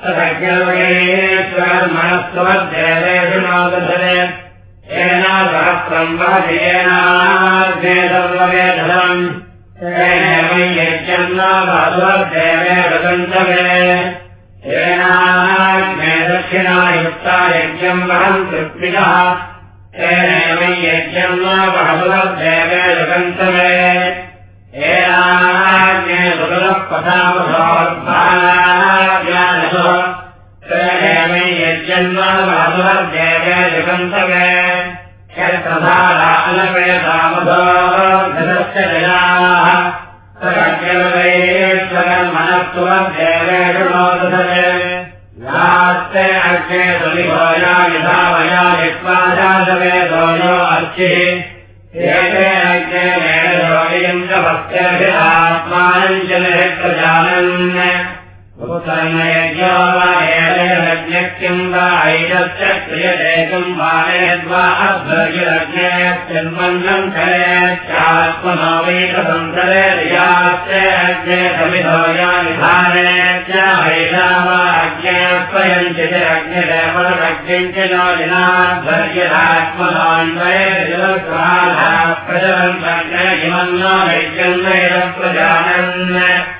यद्दत्तय्याजदक्षिणा तदज्ञर्मणस्त्वद्देवेषु नोदधरे येन सहस्रम् वहति सर्ववेधनम् तेनैव यज्ञम् न भगवद्देवेषु गन्तवे येनाग्ने दक्षिणायुक्ता यज्ञम् वहन् कृत्विकः तेनैव यज्ञम् न तेनैव यज्ञम् न भगवद्देवेषु गन्तवे यत्प्रधानानवेदामसो धनस्य जयाः मनस्त्वदेवेषु नोदधरे यास्ते अग्ने सुलिभोया यथा मया यत्त्वाजातवे दोयो अर्चिः। एते अग्ने मेणयोनियम् च भक्त्यभिरात्मानम् च निरक्तजानन् उत्तर्णयज्ञो वा एतैरज्ञक्यम् वा ऐतस्य क्रियतेकम् वा यद्वा अभ्यर्गिरज्ञेत्यन्मन्नम् करेत्यात्मनो वेकसन्तरे रियास्ते अग्ने समिधो या निधाने च ऐषा वा अज्ञेऽस्वयम् च अग्निरेवरज्ञम् च नो दिनाभ्यर्गिरात्मनान्वये प्रजलम् प्रज्ञिमन्नो वैज्ञम् प्रजानन्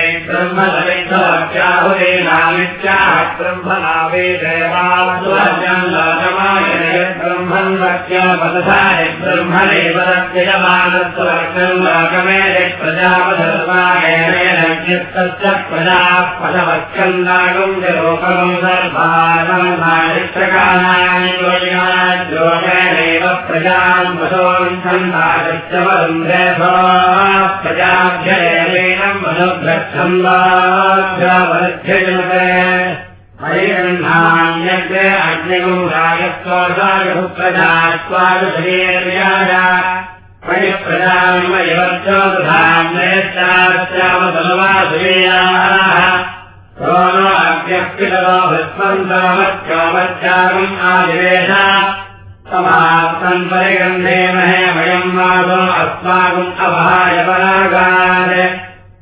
ब्रह्मसमिद्वराहुलीनामित्याह ब्रह्मनावे देवास्वर्जम् लोकमाय ब्रह्मन् वक्ष्यपदधा ब्रह्मणेव रक्षमानस्वर्गम् लोकमे प्रजापधर्मायस्य प्रजाः पदवच्छन्दागम् च सर्वागम् योजनैव प्रजाम् वशोन्थन्दागश्च वरुन्धे हरिगन्धान्यग्रे अग्निगुरायस्वादायपुत्रजास्वादशरीर्याय परिप्रजामयवर्चोधान्यश्चास्यावदलवासुरीयाः आदिवेश। समाप्तम् परिगन्धेमहे वयम् वासो अस्माकम् अभाय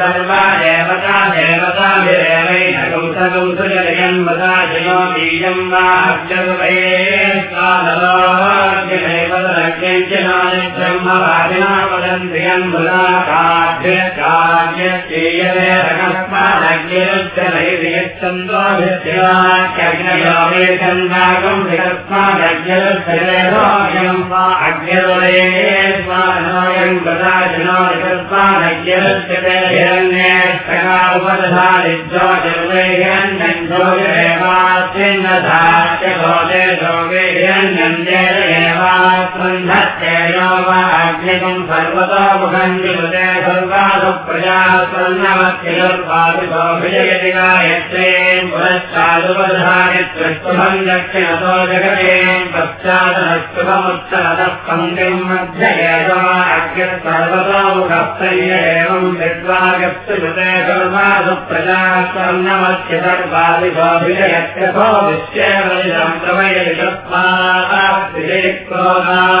सर्वा देवता देवताभिरेवैनकौसकं सुजयन्वता जयो बीजं वा अक्षरुभयेष्कालज्ञैवदज्ञञ्चनानि ब्रह्मवादिना वदन्ति यन्वदाकाभ्यश्चाद्यच्चेयते रकस्मादग्निरुच्चनैर्यच्छन्द्वाभित्यग्नयो मे चन्दाकं विकस्मादग्निरुच्चरेभोग्यं वा अग्निरुदये स्वानोऽयम् गदाजनोस्मादग्निरुच्यते हिरण्येष्टका उपदधारिज्यो जरुवे हिरण्यम् जोगिरेवास्मिन्नधास्य भोजे जोगे हिरण्यम् मुखम् विमृते सर्वासु प्रजाः स्वर्णवत्यनुर्वादिभोभिजयति गायत्रे पुरश्चादुपधारित्वस्तुभम् दक्षिणतो जगते पश्चादनस्तुभमुत्तरतः पङ्क्तिम् मध्ययेतो वा अग्निः सर्वतो मुखप्तय्य एवम् विद्वागस्य कृते सर्वासु प्रजाः स्वर्णवत्य सर्वादिभोभिजयत्यथो विश्वेवलिदम् प्रमयति तस्मात् क्रोधा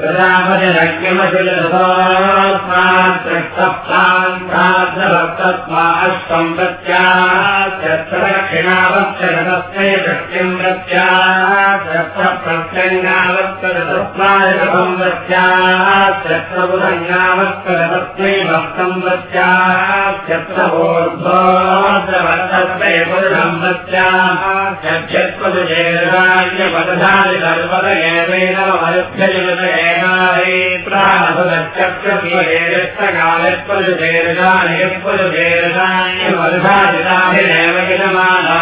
प्रजापतिरज्ञमशुलसोऽस्मात्सप्तान्ताद्भक्तत्वा अश्वम् प्रत्याक्षिणावक्षरतस्मै शक्तिम् प्रत्याक्षप्रत्यङ्गावत्करतस्मायकम् प्रत्याक्षत्रबुधङ्गावत्करतस्मै भक्तम् प्रत्याक्षत्रबोर्धोद्रवत्तस्मै पुरुषम् प्रत्याक्षत्वजुजेराज्यपदधारि सर्वद एवैनवमरुभ्यजगत एकादे प्राणसुरक्षत्रपदेरस्तकालत्वजुजेरजानियत्वजुजेरजान्यवधारिताभिरेव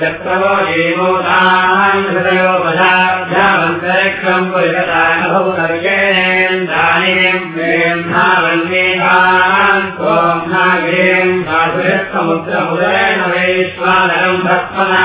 चक्रवो हृदयोपधाभ्यामन्तरिक्षम् परिगतानुभवतर्गेन्द्राणीम् प्रेम्भावन्येतान् त्वम् समुद्रमुदरेण वैश्वानरम् भक्मना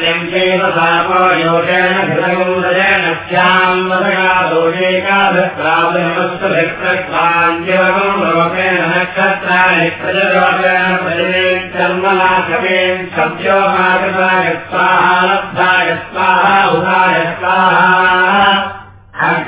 आत्रेव सापयोगेन घृतगोदरेण स्याम् वदगा दोषेकाभिप्रावस्तभिप्रक्रान्त्यवगम् लोकेन नक्षत्राणि प्रजलोकेन प्रजनेत्यर्मणा कवेन् शब्दो मागताय स्वाहा लब्धाय स्वाहा उदाय स्वाहा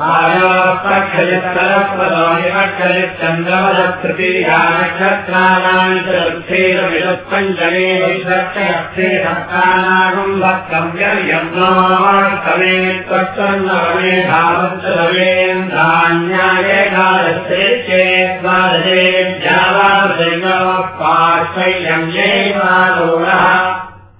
आयोपक्षयत्तरस्वदोनिपक्षयच्चन्द्रवदस्तृतीया नक्षत्राणाम् च वृक्षेरविषत्पञ्चमे विश्वक्षयक्षे सप्तानागम् वक्तव्यर्यम्नोस्तमे त्वत्सन्नवमे धावत्सवेन्द्राण्यायेकादशे द्वादशे द्यावादृग पार्श्वयम् येवादोरः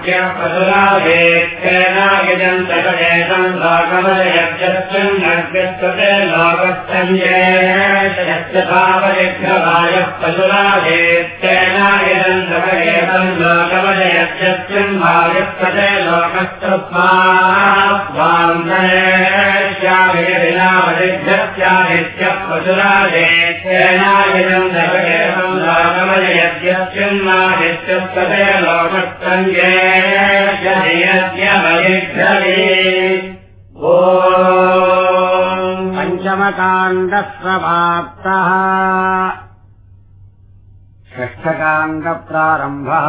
अज्ञप्रसुरावेत्तेनायजन्तकदेशम् लोकमयज्ञस्यन्नग्रस्वते लोकस्तञ्जयभावयज्ञभायः पशुरावेत्तेनायजन्तकदेशम् लोकमयज्ञस्यन् भायस्वते लोकस्तस्मान्द्रश्यामिनामदिभ्यस्यादित्यः पशुरावेत्तेनायजन्तकदेशम् लोकमयज्ञस्यन्मादित्यस्वते लोकस्तञ्जय पञ्चमकाण्डस्ववाप्तः षष्ठकाण्डप्रारम्भः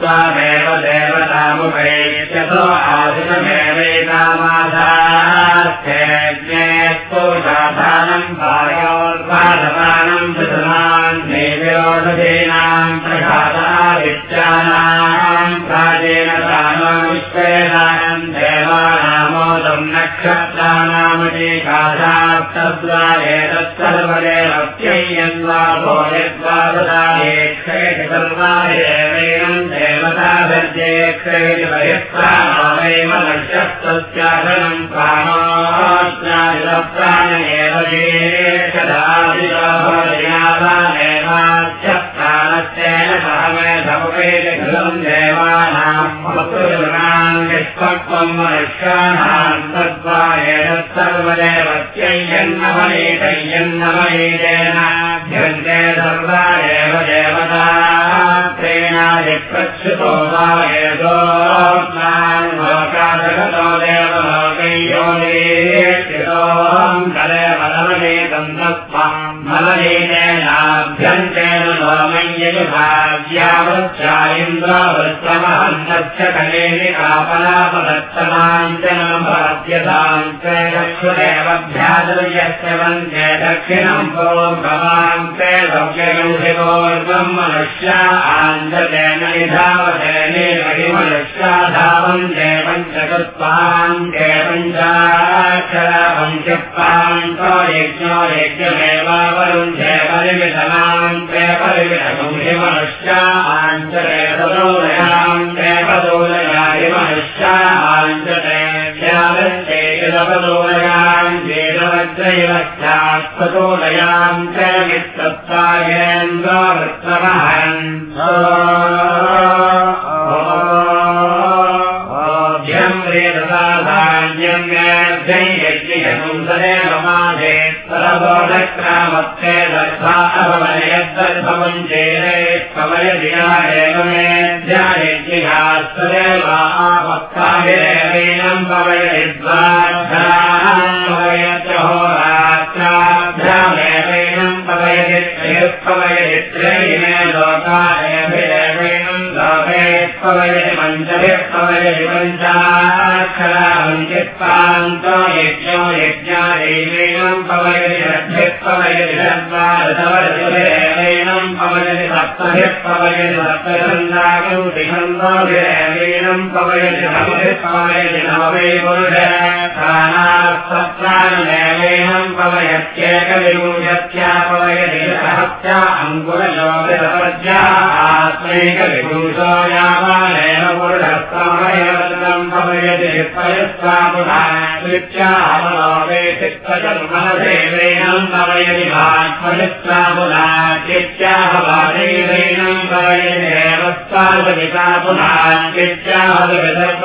त्वामेव देव नाम लौक्यगिगो मनुष्या मनश्च निधाव पुनान्वित्याहतविधर्म